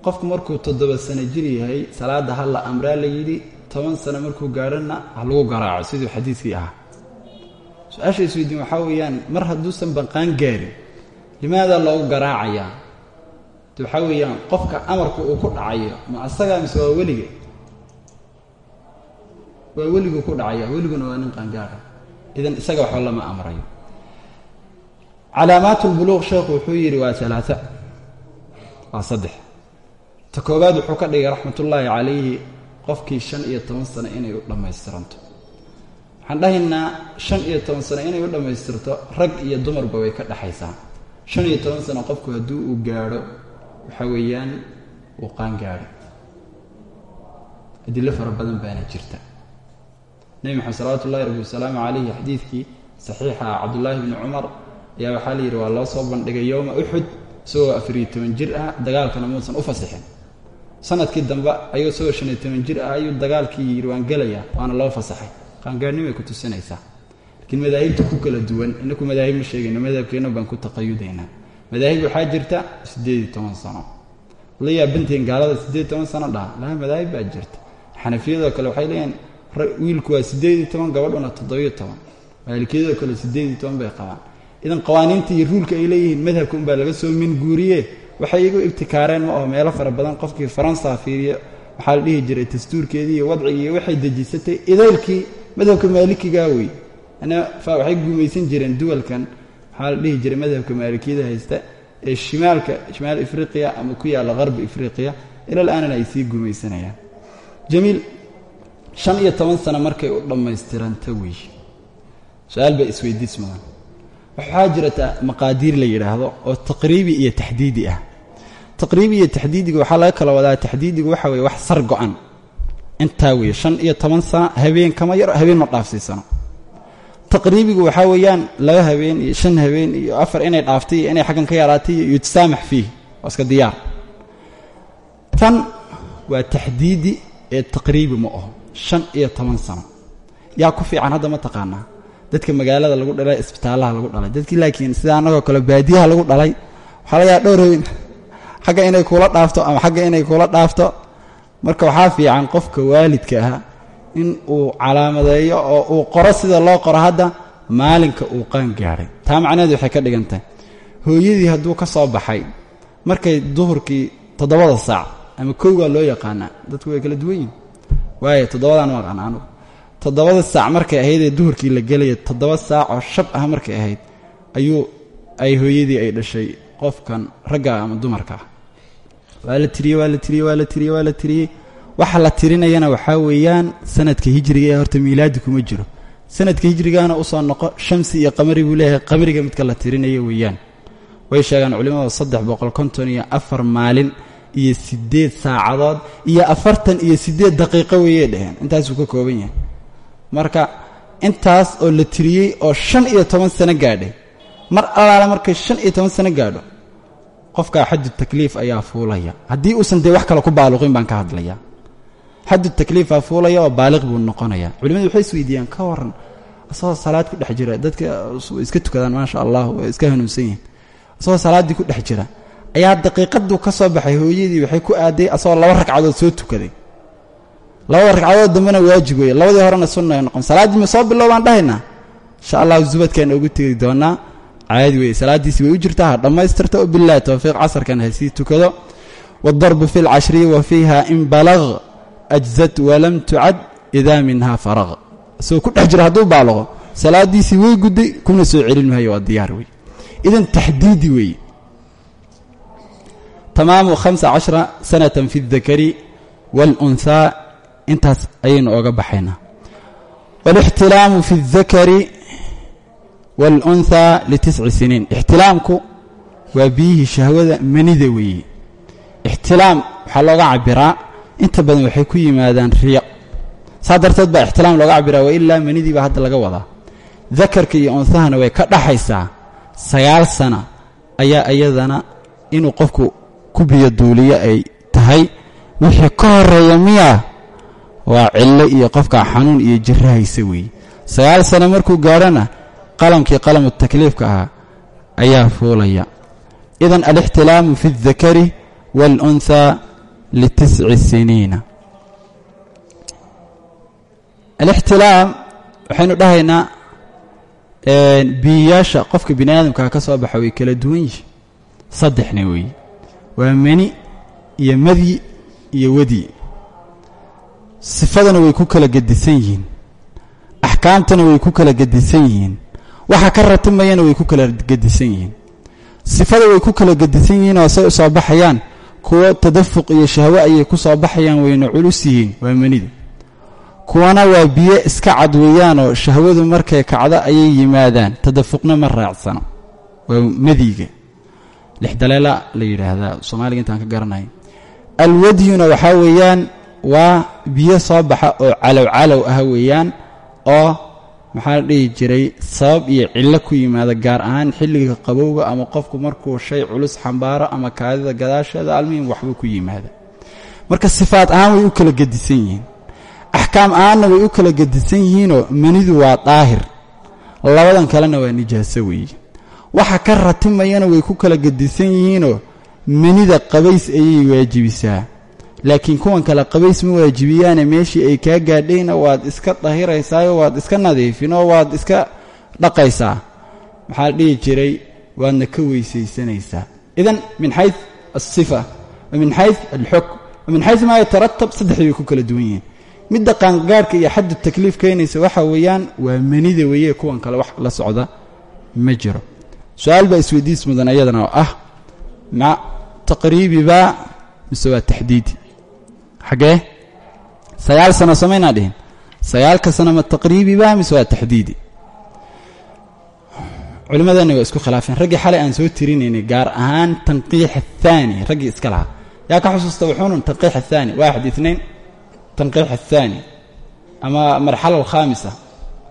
qofku markuu toddoba sano jir yahay salaada ha la amraa la yidhi toban sano markuu gaadhana ha lagu garaaco siduu xadiidkii ahaa. Su'aasha isweydiin waxaa weeyaan mar hadduusan banqaan gaarin limaada loogu garaacayaa? De waxaa weeyaan qofka amarka uu ku dhacayo ma asagaa mise waa weliga waa weliguu ku dhacaya weliguna waa nin qaangaara idan isaga waxba lama amrayo. Calaamaatulbuluuq sheekhu wuxuu yidhi waa alaaa waa saddex. Ta koowaad wuxuu ka dhigay raxmatullaahi calayhi qofkii shan iyo toban sano inay u dhammaystiranto waxaan dhahaynaa shan iyo toban sano inay u dhammaystirto rag iyo dumarba way ka dhexaysaa shan iyo toban sano qofku haddii uu gaadho waxa weeyaan uu qaan gaadho. Adilo fara badan baana jirta. Nebi maxamed salawatu ullahi rabbi wasalaamu calayhi xadiidkii saxiixa cabdullaahi bni cumar ayaa waxaa la yidhi waa loo soo bandhigay yowma uxud isagoo afariyo toban jir ah dagaalkana muusan u fasixin sannadkii dambe ayuu isagoo shan toban jir ah ayuu dagaalkii yidhi waan gelayaa waana loo fasaxay. Qaangaarnimay ku tusinaysaa. Laakiin madaahibta ku kala duwan inaku madaahib ma sheegayno madhabkeenna baan ku taqayudaynaa. Madaahib waxaa jirta siddeed iyo toban sano. La yaabantihiin gaalada siddeed iyo toban sano dhaha laha madaahib baa jirta. Xanafiyadoo kale waxay leeyihiin wiilku waa siddeed iyo toban gabadhuna toddobiyo toban. Maalikiyadoo kale siddeed iyo toban bay qabaan. Idan qawaaniinta iyo ruulka ay leeyihiin madhabka unbaa laga soo min guuriye waxay igu ibtikaareen ma oo meelo fara badan qofkii faransa fiiriyo waxaa la dhihi jiray dastuurkeedii iyo wadcigii waxay dejisatay idaylkii madhabka maalikigaa wey waxay guumaysan jireen duwalkan. Waxaa la dhihi jiray madhabka maalikiyada haysta ee shimaalka shimaal ifriqiya ama ku yaalla qarbi ifriqiya ilal aanana ay sii guumaysanayaan jamiil shan iyo toban sano markay u dhammaystiranta wey su'aal baa isweydiis waxaa jirata maqaadiir la yidhaahdo oo taqriibi iyo taxdiidi ah. Taqriibi iyo taxdiidiga waxaa laga kala wadaa taxdiidigu waxa weye wax sar go-an. Intaa weeye shan iyo toban sano habeen kama yaro habeen ma dhaafsiisano. Taqriibigu waxaa weeyaan laba habeen iyo shan habeen iyo afar inay dhaaftay iyo inay xaggan ka yaraatay iyo yutasaamax fiih waa iska diyaar. Tan waa taxdiidi ee taqriibi ma aho shan iyo toban sano. Yaa ku fiican hadda ma taqaanaa dadka magaalada lagu dhalay isbitaalaha lagu dhalay. Dadkii laakiin sida annagoo kale baadiyaha lagu dhalay waxaa laga yaaba dhowr xagga inay kuula dhaafto ama xagga inay kuula dhaafto. Marka waxaa fiican qofka waalidka ah in uu calaamadeeyo oo uu qoro sida loo qoro hadda maalinka uu qaan gaadhay taa macnaheedu waxay ka dhigan tahay. Hooyadii hadduu ka soo baxay markay duhurkii toddobada saac ama kowgaa loo yaqaanaa dadku way kala duwan yihiin waayo toddobadaan u aqaan anugu toddobada saac markay ahaydee duhurkii la gelaya toddoba saac oo shab ah markay ahayd ayuu ay hooyadii ay dhashay qofkan ragga ama dumarka. Ah waa la tiriyey waa la tiriyey waa la tiriyey waa la tiriyey. Waxa la tirinayana waxaa weeyaan sanadka hijriga ee horta miilaadi kuma jiro. Sanadka hijrigaana u soo noqo shamsi iyo qamari buu leeyahay qamariga midka la tirinayo weeyaan. Way sheegaan culimmadu saddex boqol konton iyo afar maalin iyo siddeed saacadood iyo afartan iyo siddeed daqiiqo weeyay dheheen intaasuu ka kooban yahay marka intaas oo la tiriyey oo shan iyo toban sano gaadhay. Mar allaala markay shan iyo toban sano gaadho qofkaa xaddu takliif ayaa fuulaya. Haddii uusan dee wax kale ku baaluqin baan ka hadlayaa. Xaddu takliifaa fuulaya oo baaliq buu noqonayaa. Culimadu waxay isweydiiyaan ka waran asagoo salaad ku dhex jira. Dadka iska tukadaan maasha allah way iska hanuunsan yihiin. Asagoo salaaddii ku dhex jira ayaa daqiiqaduu ka soo baxay hooyadii waxay ku aaday asagoo laba ragcadood soo tukaday labada ragcadood dambena waajib weeye. Labadii horena sunna ay noqon. Salaaddii ma soo bilow baan dhahaynaa insha allahu zubadkeena ugu tegi doonaa caadi weeye salaaddiisi way u jirtaa. Ha dhammaystirta o bilahi towfiiq casarkan ha sii tukado. Waadarbu fi lcashriyi wa fiiha in balag ajzat walam tucad idaa minha faraq isagoo ku dhex hadduu baalaqo salaaddiisii way gudday kuna soo celin maayo waa diyaar wey idan taxdiidi weeye. Tamaamu hamsa sanatan fi اdakari wاlunhaa intaas ayaynu oga baxaynaa wاlاxtilaamu fi الdakari wاlunhaa litisci siniin ixtilaamku waa biyihii shahwada manida weeye ixtilaam waxaa looga cabiraa inta badan waxay ku yimaadaan riyo saa darteed baa ixtilaam looga cabiraa waa ilaa manidii baa hadda laga wadaa dakarka iyo unsahana way ka dhaxaysaa sagaal sana ayaa iyadana inuu qofku ku biyo duuliyo ay tahay wixii ka horeeya miyaa waa cillo iyo qofkaa xanuun iyo jiro hayse sagaal sano markuu gaadhona qalamkii qalamu takliifka ahaa ayaa fuulaya. Idan alixtilaamu fi اldakari wاlunhaa litisci siniina. Alixtilaam waxaynu dhahaynaa biyiyaasha qofka bini aadamkaa ka soo baxa way kala duwan yihiin. Saddexna weeye. Waa meni iyo madyi iyo wedyi sifadana way ku kala gedisan yihiin. Axkaamtana way ku kala gedisan yihiin. Waxa ka ratimayana way ku kala gedisan yihiin. Sifada way ku kala gedisan yihiin oo say u soo baxayaan. Kuwo tadafuq iyo shahwo ayay ku soo baxayaan wayna culus yihiin waa manida kuwana waa biyo iska cad weeyaanoo shahwadu markay kacdo ayay yimaadaan. Tadafuqna ma raacsano. Waa madiga lixdaleela la yidhaahdaa. Soomaaliga intaan ka garanayo alwadyuna waxaa weeyaan waa biyo soo baxa oo calow calow ah weeyaan oo maxaa la dhihi jiray sabab iyo cillo ku yimaada gaar ahaan xilliga qabowga ama qofku markuu shay culus xambaaro ama kaadida gadaasheeda almuhim waxbuu ku yimaada. Marka sifaad ahaan way u kala gedisan yihiin. Axkaam ahaanna way u kala gedisan yihiinoo manidu waa daahir. Labadan kalena waa nijaaso weeye. Waxa ka ratimayana way ku kala gedisan yihiinoo manida qabays ayay waajibisaa laakiin kuwan kale qabays ma waajibiyaane meeshii ay kaa gaadhayna waad iska dahiraysaayo waad iska nadiifinoo waad iska dhaqaysaa. Maxaa dhihi jiray? Waadna ka weysaysanaysaa. Idan min xayu alsifa wa min xayu alxukm wa min xayu maa yataratab saddexdii bay ku kala duwan yihiin. Midda qaangaadhka iyo xaddu takliif keenaysa waxa weeyaan waa manida weeye kuwan kale wax la socda ma jiro. Su'aal baa isweydiis mudan ayadana oo ah ma taqriibibaa mise waa taxdiidi xaggee sagaal sano samaynaa dhihin. Sagaalka sano ma taqriibibaa mise waa taxdiidi? Culimmadeenna waa isku khilaafeen. Raggii xalay aan soo tirinaynay gaar ahaan tanqiix athaani raggii iska lahaa. Yaa ka xusuusta wuxuunun tanqiix athaani waaxid itnain tanqiix athaani ama marxala alkhaamisa.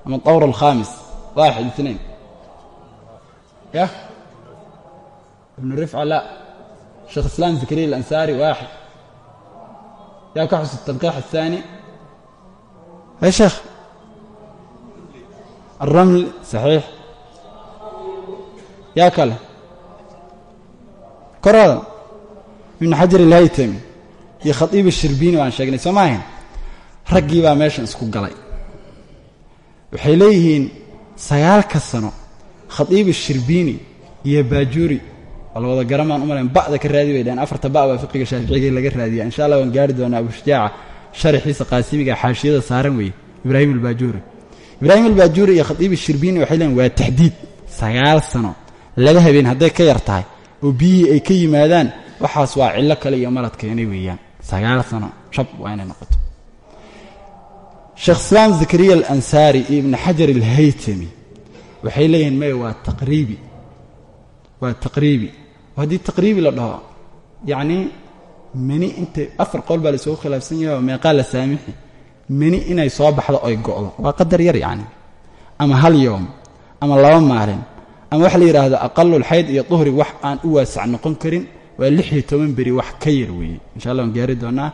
Ama dawr alkhaamis waaxid itnain ya ibnu rifca la yaa ka xusuusta tanqiix athaani ya sheekh. Alramli saxiix. Yaa kale. Korada ibnu xajar alhaytami iyo khatiib ashirbiini waan sheegnay soo maahayn raggii baa meeshan isku galay. Waxay leeyihiin sagaalka sano khatiib ashirbiini iyo baajuuri waa la wada garamaan u malayn ba'da ka raadi bay dhaheen afarta ba' baa fiqiga shaaficiga laga raadiya insha allah waan gaari doonaa abushujaaca sharaxiisa qaasimiga xaashiyada saaran weeye ibraahim albaajuuri ibraahim albaajuuri iyo khatiib ashirbiini waxay leeyihiin waa taxdiid. Sagaal sano laba habeen hadday ka yar tahay oo biyihii ay ka yimaadaan waxaas waa cillo kale iyo malad keenay weeyaan. Sagaal sano shab waa inay noqoto. Sheekh islaam zakariya alansaari iyo ibnu xajar alhaytami waxay leeyihiin maya waa taqriibi. Waa taqriibi haddii taqriibi la dhaho yacnii meni intay afar qowl baa laysugu khilaafsan yahay oo meeqaa la saamixi meni inay soo baxdo oy go'do waa qadar yar yacni ama hal yoom ama laba maalin ama waxa la yidhaahdo aqalulxayd iyo duhri wax aan u waasac noqon karin waa lix iyo toban beri wax ka yar weeye. Insha allah waan gaari doonaa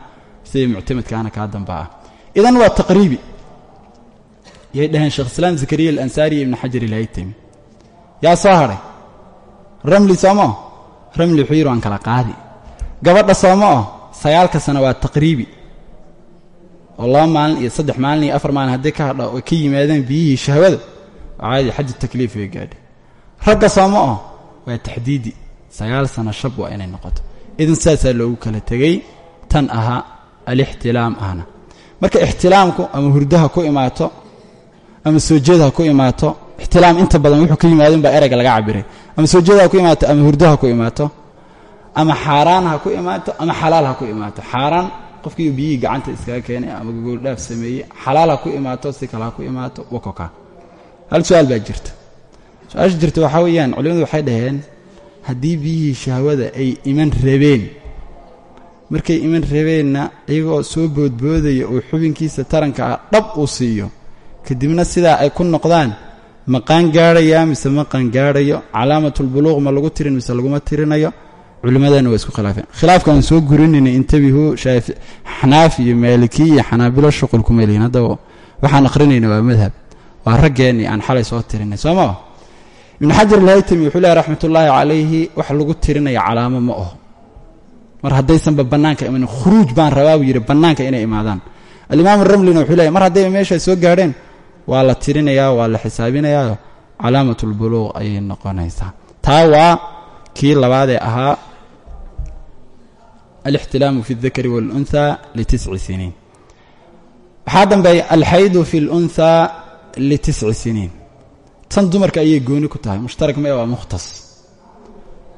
sidii muctamadkaana kaa damba ah. Idan waa taqriibi. Yay dhaheen sheekh islaam zakariya alansaari ibnu xajar ilhaytami yaa soo hadhay ramli soomoo ramli wuxuu yidhi waan kala qaadi. Gabadha sooma oh sagaalka sano waa taqriibi. Oo laba maalin iyo saddex maalin iyo afar maalin haddii ka hadha oo ka yimaadaan biyihii shahwada caadi xaji takliif way gaadhay ragga sooma oh waa taxdiidi. Sagaal sano shab waa inay noqoto. Idan saasaa loogu kala tegey tan ahaa alixtilaam ahna. Marka ixtilaamku ama hurdaha ku imaato ama soojeed ha ku imaato ixtilaam inta badan wuxuu ka yimaadin baa ereyga laga cabiray. Ama soojeed ha ku imaato ama hurdo ha ku imaato ama xaaraan ha ku imaato ama xalaal ha ku imaato. Xaaraan qofkiiu biyihii gacanta iskaga keenay ama gogoldhaaf sameeyey xalaal ha ku imaato si kale ku imaato wakoka hal su'aal jirta. Su'aasha jirta waxaa weeyaan culimadu waxay dhaheen haddii biyihii shahwada ay iman rabeen markay iman rabeenna iyagoo soo boodboodaya oo xubinkiisa taranka ah dhab uu siiyo kadibna sidaa ay ku noqdaan ma qaan gaadhayaa mise ma qaan gaadhayo calaamatulbuluuq ma lagu tirin mise laguma tirinayo? Culimmadana waa isku khilaafeen. Khilaafka aan soo gurinayna intabihu shaafi xanaaf iyo maaliki iyo xanaabilo shuqul kuma waxaan akhrinayna waa madhab. Waa raggeenii aan xalay soo tirinay soo maa ibnu xajar alhaytami wuxuu leehay raxmatullaahi calayhi wax lagu tirinaya calaamo ma aho mar haddaysanba bannaanka imanin khuruuj baan rabaa buu yidhi inay imaadaan. Alimaam ramlina wuxuu leeyahy mar haddayba meesha soo gaadheen waa la tirinayaa waa la xisaabinayaa calaamatulbuluuq ayay noqonaysaa taa waa kii labaadee ahaa alixtilaamu fi اldakari wاlunhaa litisci siniin waxaa dambeeya alxaydu fi اlunhaa litisci siniin tan dumarka ayay gooni ku tahay mushtarak mee waa mukhtas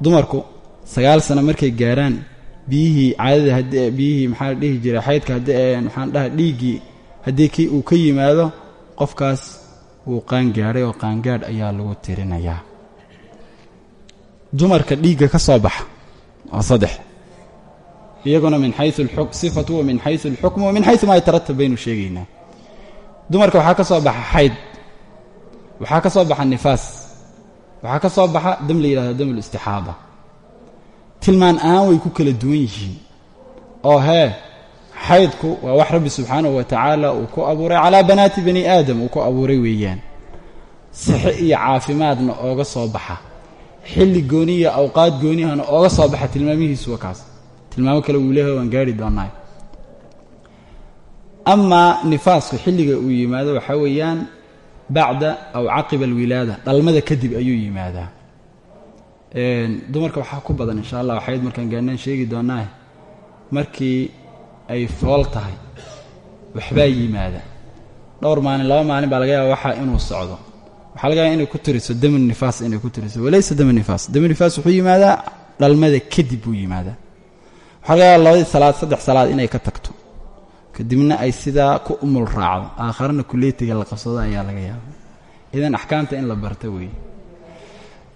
dumarku sagaal sano markay gaarhaan biyihii caadada haddii biyihii maxaa la dhihi jiray xaydka haddii maxaan dhaha dhiiggii haddii kii uu ka yimaado qofkaas wuu qaangaadhay oo qaangaadh ayaa lagu tirinayaa. Dumarka dhiigga ka soo baxa waa saddex. Iyaguna min xayu sifatu wa min xayu alxukmu wa min xayu maa yataratab baynu sheegaynaa. Dumarka waxaa ka soo baxa xayd waxaa ka soo baxa nifaas waxaa ka soo baxa dam la yidhahda dam ulistixaada tilmaan ahaan way ku kala duwan yihiin. Oo hee xaydku waa wax rabbi subxaanahu wa tacaala uu ku abuuray calaa banaati bani aadam uu ku abuuray weeyaan. Sixe iyo caafimaadna ooga soo baxa. Xilli gooniya awqaad gooniyahana ooga soo baxa tilmaamihiisu waa kaas. Tilmaamo kale wuu leeyahay waan gaari doonaa amaa nifaasku xilliga uu yimaado waxaa weeyaan bacda aw caqiba alwilaada dhalmada kadib ayuu yimaadaa. Dumarka waxaa ku badan insha allah waxayd markaan gaanaan sheegi doonaa markii ay fool tahay. Waxbaa yimaada. Dhowr maalin laba maalin baa laga yaaba waxaa inuu socdo. Waxaa laga yaaba inay ku tiriso damu nifaas inay ku tiriso. Walaysa damu nifaas. Damu nifaas wuxuu yimaadaa dhalmada kadib buu yimaadaa. Waxaa laga yaaba labadii salaad saddex salaad inay ka tagto. Kadibna ay sidaa ku umul raacdo. Aakharana kuleetiga la qabsado ayaa laga yaaba idan axkaamta in la barta weeye.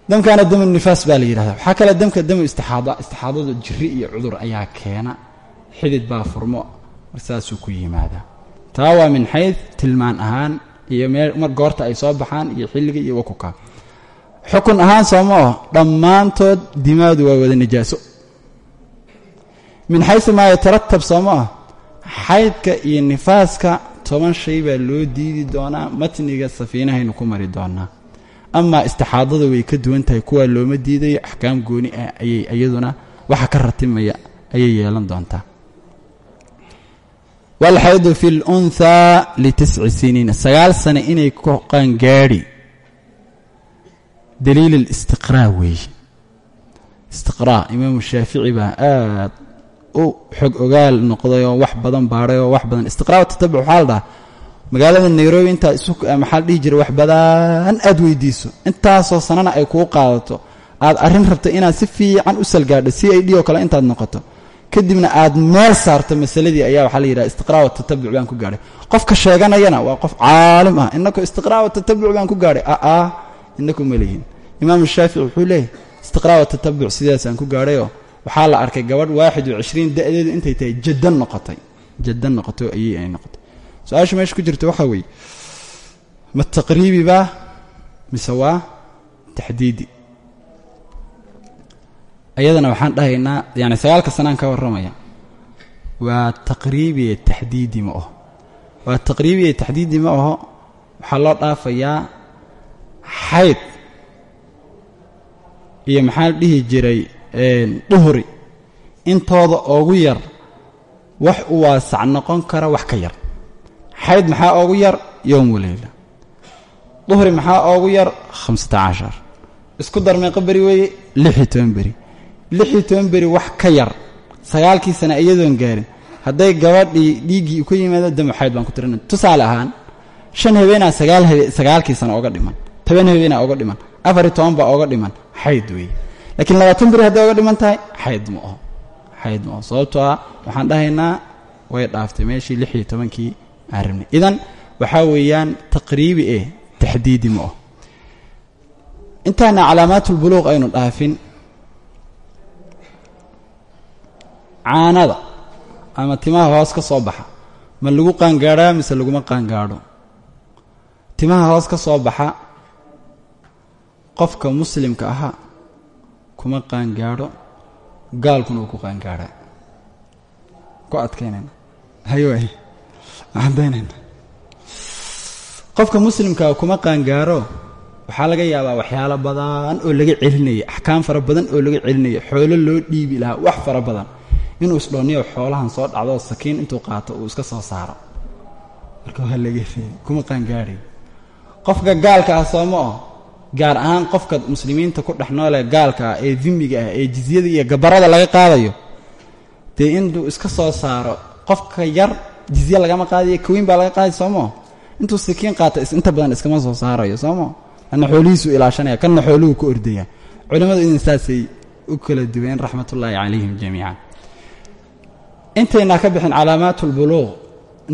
Damkaana damu nifaas baa la yidhahda waxaa kale damka damu istixaada istixaadadu jiri iyo cudur ayaa keena xidid baa furmo mar saasuu ku yimaadaa. Taa waa min xayd tilmaan ahaan iyo mee mar goorta ay soo baxaan iyo xilliga iyo wakuka. Xukun ahaan sooma oh dhammaantood dimaadu waa wada nijaaso. Min xaysu maa yataratab sooma ah xaydka iyo nifaaska toban shay baa loo diidi doonaa matniga safiinahaynu ku mari doonaa. Amaa istixaadada way ka duwan tahay kuwaa looma diidayo axkaam gooni ah ayay iyaduna waxa ka ratimaya ayay yeelan doontaa walxaydu fi lunhaa litisci siniina sagaal sane inay ku qaangaadhi daliil alistiqraa weeye istiqraa imaamu shaafici baa aad u xog ogaal noqday oo wax badan baadhay oo wax badan istiqraa tatabuc waxaa la dhaha magaalada nairobi intaa isu maxaa la dhihi jira wax badan aad weydiiso intaasoo sanana ay kuu qaadato aad arrin rabta inaad si fiican u salgaadho c i d oo kale intaad noqoto kadibna aad meel saarto masaladii ayaa waxaa la yidhaha istiqraa wa baan ku gaadhay. Qofka sheeganayana waa qof caalim ah. Inaku istiqraa wa tatabuc baan ku gaadhay. Aa inaku ma leeyihiin imaamu shaafici wuxuu leeyahy istiqraa wa tatabuc sidaasaan ku gaadhayoo waxaa la arkay gabadh waaxid wa cishriin da-deedu intay tahay jaddan noqotay. Jaddan noqotay ayay ay noqotay. Su'aasha meesha ku jirta waxaa weeye ma taqriibi baa mise waa taxdiidi ayadana waxaan dhahaynaa yani sagaalka sanaan ka warramaya. Waa taqriibiye taxdiidi ma aho waa taqriibiye taxdiidi ma aho waxaa loo dhaafayaa xayd iyo maxaa dhihi jiray duhri intooda oogu yar wax u waasac noqon kara wax ka yar. Xayd maxaa oogu yar? Yowm waleyla duhri maxaa oogu yar? Khamsata cashar. Isku dar meeqa beri weeye? Lix iyo toban beri lix iyo toban beri wax ka yar. Sagaalkii sana iyadoon gaarin. Hadday gabadhii dhiiggii ku yimaado damu xayd baan ku tirina tusaale ahaan shan habeenaa sagaal habe sagaalkii sana oga dhiman. Toban habeenaa oga dhiman. Afar iyo toban baa oga dhiman. Xayd weeye laakiin labaatan beri hadday oga dhiman tahay xayd ma aho xayd ma aho sababtoo ah waxaan dhahaynaa way dhaaftay meeshii lix iyo tobankii aan idan waxaa weeyaan taqriibi eh taxdiidi ma aho intaana calaamaatulbuluuq aynu dhaafin caanada ama timaha hoos ka soo baxa. Ma lagu qaangaadhaa mise laguma qaangaadho? Timaha hoos ka soo baxa qofka muslimka aha kuma qaangaadho gaalkuna uu ku qaangaadha ku adkaynayna hayoay cadaynayna qofka muslimkaa kuma qaangaaro waxaa laga yaabaa waxyaalo badan oo laga celinaya axkaam fara badan oo laga celinaya xoolo loo dhiibi lahaa wax fara badan inuu isdhoonniyo xoolahan soo dhacdoo sakiin intuu qaato uu iska soo saaro. Marka waa laga feey kuma qaangaadhay qofka gaalka ah sooma oh gaar ahaan qofka muslimiinta ku dhex noolee gaalka ah ee dimiga ah ee jizyada iyo gabarada laga qaadayo. Dee intuu iska soo saaro qofka yar jizye lagama qaadayo kaweyn baa laga qaaday soomoo intuu sakiin qaata inta badan iskama soo saarayo soomo ana xoolihiisuu ilaashanaya kanna xooluhu ku ordaya culimmadu idin saasay u kala duween raxmatullaahi calayhim jamiica intaynaa ka bixin calaamaat ulbuluuq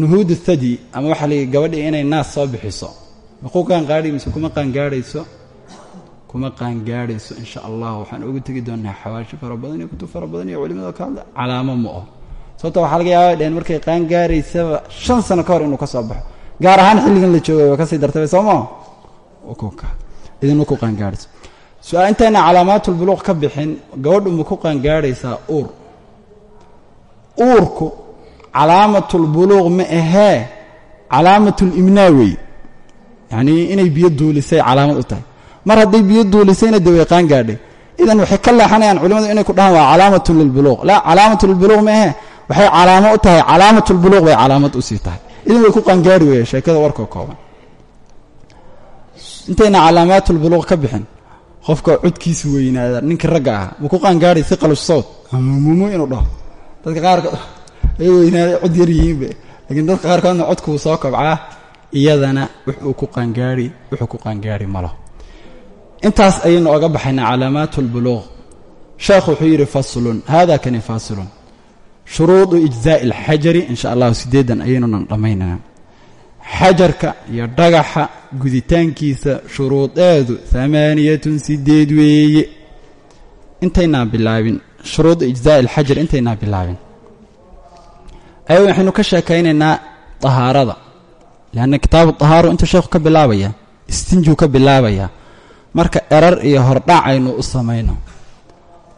nuhuud thadi ama waxaa la gabadhii inay naas soo bixiso. Maku qaangaadhay mise kuma qaangaadhayso? Kuma qaangaadhayso insha allah waxaan ugu tegi doonaa xawaashi fara badan iyo kutub fara badan iyo culimada ka hadla. Calaamo ma oh sababto waxaa laga yaaba dheen markay qaangaaraysaba shan sano ka hor inuu ka soo baxo. Gaar ahaan xilligan la joogay waa ka sii dartaba sooma idinma ku qaangaadhayso. Su'aal intayna calaamaatulbuluuq ka bixin gabadhu ma ku qaangaadhaysaa uur uurku calaamatulbuluuq ma ahee? calaamatulimnaa wey yacnii inay biyo duulisay calaamad u tahay. Mar hadday biyo duulisayna dee way qaangaadhay idan waxay ka leexanayaan culimmadu inay ku dhahaan waa calaamatun lilbuluuq laa calaamatu lilbuluuq ma ahee. Waxay calaamo u tahay calaamatulbuluuq bay calaamad u sii tahay. Idan way ku qaangaari weeye sheekada warkoo kooban. Intayna calaamaatulbuluuq ka bixin qofka codkiisa weynaada ninka ragga ah ma ku qaangaadhay si qalush sawd ama mumu inuu dhaho dadka qaarkood ay weynaaday cod yar yihiinba laakiin dadka qaarkoodna codkuu soo kobcaa iyadana wuxuu ku qaangaari wuxuu ku qaangaari malo intaas ayaynu oga baxaynaa calaamaatulbuluuq sheekhu wuxuu yidhi faslun. Hada kani fasilun shuruudu ijzaa'i alxajari in sha allahu sideedan ayaynunan dhammaynana xajarka iyo dhagaxa guditaankiisa shuruudeedu amaaniyatun sideed weeye. Intaynaa bilaabin shuruudu ijzaa'i alxajar intaynaa bilaabin. Ay waxaynu ka sheekaynaynaa tahaarada. Leanna kitaabu tahaaru intuu sheekhu ka bilaabaya istinjuu ka bilaabaya marka erar iyo hordhac aynu u samayno.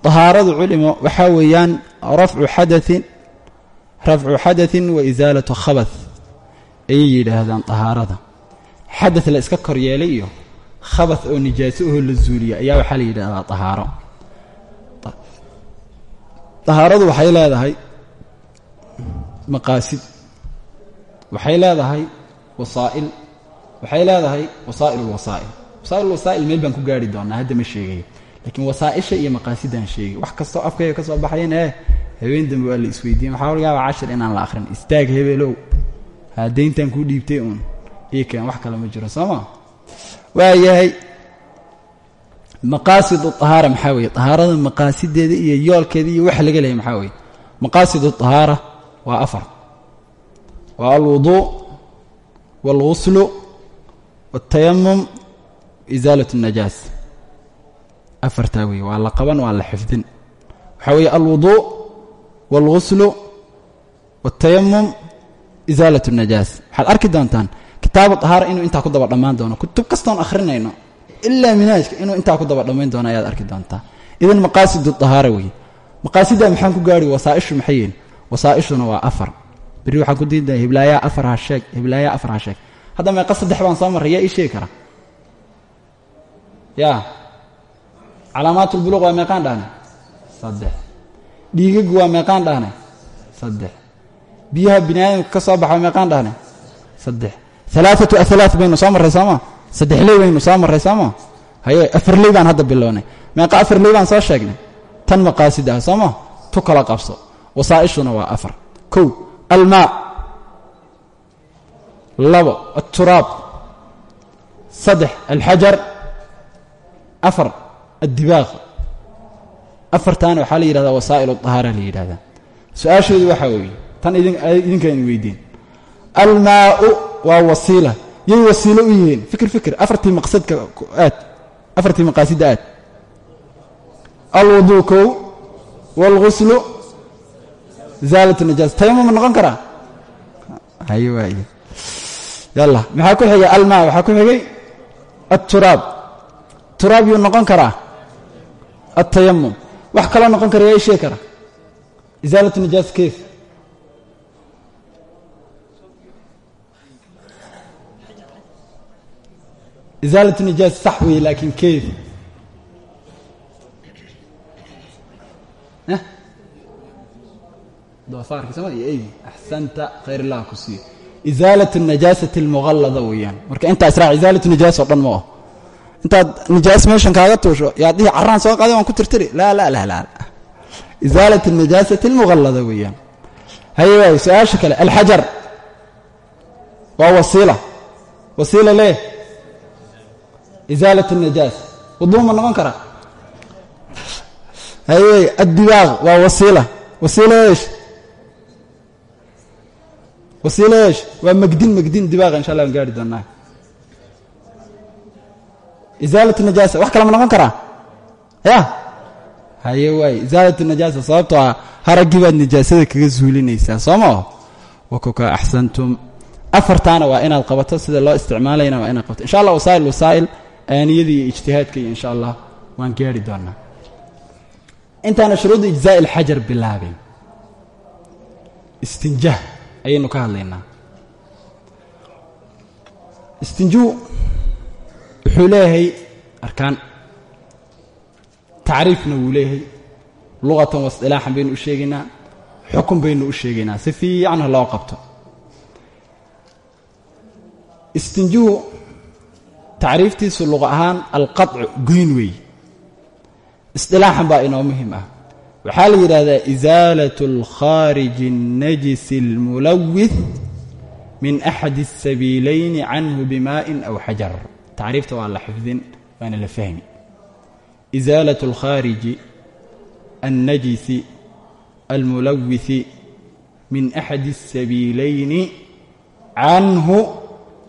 Tahaaradu culimo waxaa weeyaan rafcu xadain rafcu xadaثin wa isaalatu khabath ayay yidhaahdaan tahaarada. Xadaث la iska kor yeelay iyo khabath oo nijaaso ahoo la zuuliya ayaa waxaa la yidhahdaa tahaaro tahaaradu waxay leedahay maqaasid waxay leedahay wasaa'il waxay leedahay wasaa'il wasaa'il. Wasaa'il wasaa'il meel baan ku gaari doonaa hadda ma sheegayo laakiin wasaa'isha iyo maqaasidaan sheegay. Wax kastoo afkayga ka soo baxayan ee habeen dambe waa la isweydiiyen waxaa laga yaabaa cashir inaan la akhrin istaag hebeelow haadayntaan kuu dhiibtay uun. Ii keen wax kale ma jiro soo waayahay maqaasidu tahaara maxaa weeye? tahaarada maqaasideeda iyo yoolkeeda iyo waxa laga lehay maxaa weeye? maqaasidu tahaara waa afar. Waa alwuduu waalguslu waaltayamum isaalat اnajaas afartaa weeye waa la qaban waa la xifdin. Waxaa weeye alwuduu waalguslu waaltayamum isaalat اnajaas waxaad arki doontaan kitaabu tahaara inuu intaa ku daba dhammaan doono. Kutub kastoon akhrinayno ilaa minaajka inuu intaa ku daba dhammayn doono ayaad arki doontaa. Idan maqaasidu tahaara weeye. Maqaasidaa maxaan ku gaari wasaa'ishu maxay yihiin wasaa'ishuna waa afar. Berri waxaan ku diidaa hiblaayaa afar ha sheeg hiblaayaa afar ha sheeg. Hadda meeqa saddex baan soo marray yaa ii sheegi kara yaa. Calaamaatulbuluuq waa meeqaan dhahne saddex. Dhiigagu waa meeqaan dhahne saddex. Biyaha bini aadamka ka soo baxa meeqaan dhahne saddex. Alaaatu ahalaa baynu soo marray sooma saddex ley baynu soo marray sooma haye afar ley baan hadda bilownay meeqa afar ley baan soo sheegnay. Tan maqaasid ah sooma tu kala qabso. Wasaa'ishuna waa afar. Kow almaa labo alturaab saddex alxajar. Afar addibaaq. Afartan waxaa la yidhahdaa wasaa'il tahaara la yidhahdaa. Su'aashoodu waxaa weeye tan idinkaaynu weydiin almaau waa wasiila yay wasiilo u yihiin. Fikir fikir. Afartii maqsadka aad. Afartii maqaasidda aad. Alwuduu kow waalguslu isaalat najaas. Tayamum ma noqon karaa? Haye waaye yalla maxaa ku xigay? Almaa waxaa ku xigay? Alturaab turaab yuu noqon karaa? Altayamum wax kaloo noqon kara yaa ishee kara isaalatu nijaasa kayf isaalatu nijaasa sax weeye laakiin eygi axsanta khayr illah ku siiyo isaalatu najaasati almuqallada weeyaan marka intaa israac isaalatu nijaasa oo dhan ma aho intaad nijaas meeshan kaaga tuusho yaad dhihi carraan soo qaaday waan ku tirtiri laa laa laa laa isaalatu najaasati almuqallada weeyaan haye waayo su'aasha kale alxajar waa wasiila wasiila lee isaalatu najaas wuduu ma noqon karaa haye addibaaq waa wasiila wasiila eesh wasiila eesh waa magdin magdin dibaaqa insha allah aan gaari doonaa isaalatu najaasa wax kale ma noqon karaa ya haye waaye isaalatu najaasa sababtoo ah haraggii baad nijaasada kaga zuulinaysaa soo maa wakuka axsantum afartaana waa inaad qabato sida loo isticmaalayna waa inaad qabato insha allah wasaa'il wasaa'il aaniyadii iyo ijtihaadka iyo insha allah waan gaari doonaa. Intaana shuruudda ijzaa'i alxajar bilaabin istinjah ayaynu ka hadlaynaa. Istinjuu wuxuu leeyahay arkaan. Tacriifna wuu leeyahay. Luqatan wasilaaxan baynu u sheegaynaa. Xukun baynu u sheegaynaa. Si fiican ha loo qabto. Istinjuhu tacriiftiisu luqa ahaan alqaطcu goyn weey isdilaaxan baa inoo muhim ah waxaa la yidhaahdaa isaalat اlkhaariji الnajisi اlmulawith min axadi الsabiilayni canhu bimaa'in aw xajar tacriifta waa la xifdin waana la fahmi isaalat اlkhaariji الnajisi almulawithi min axadi الsabiilayni canhu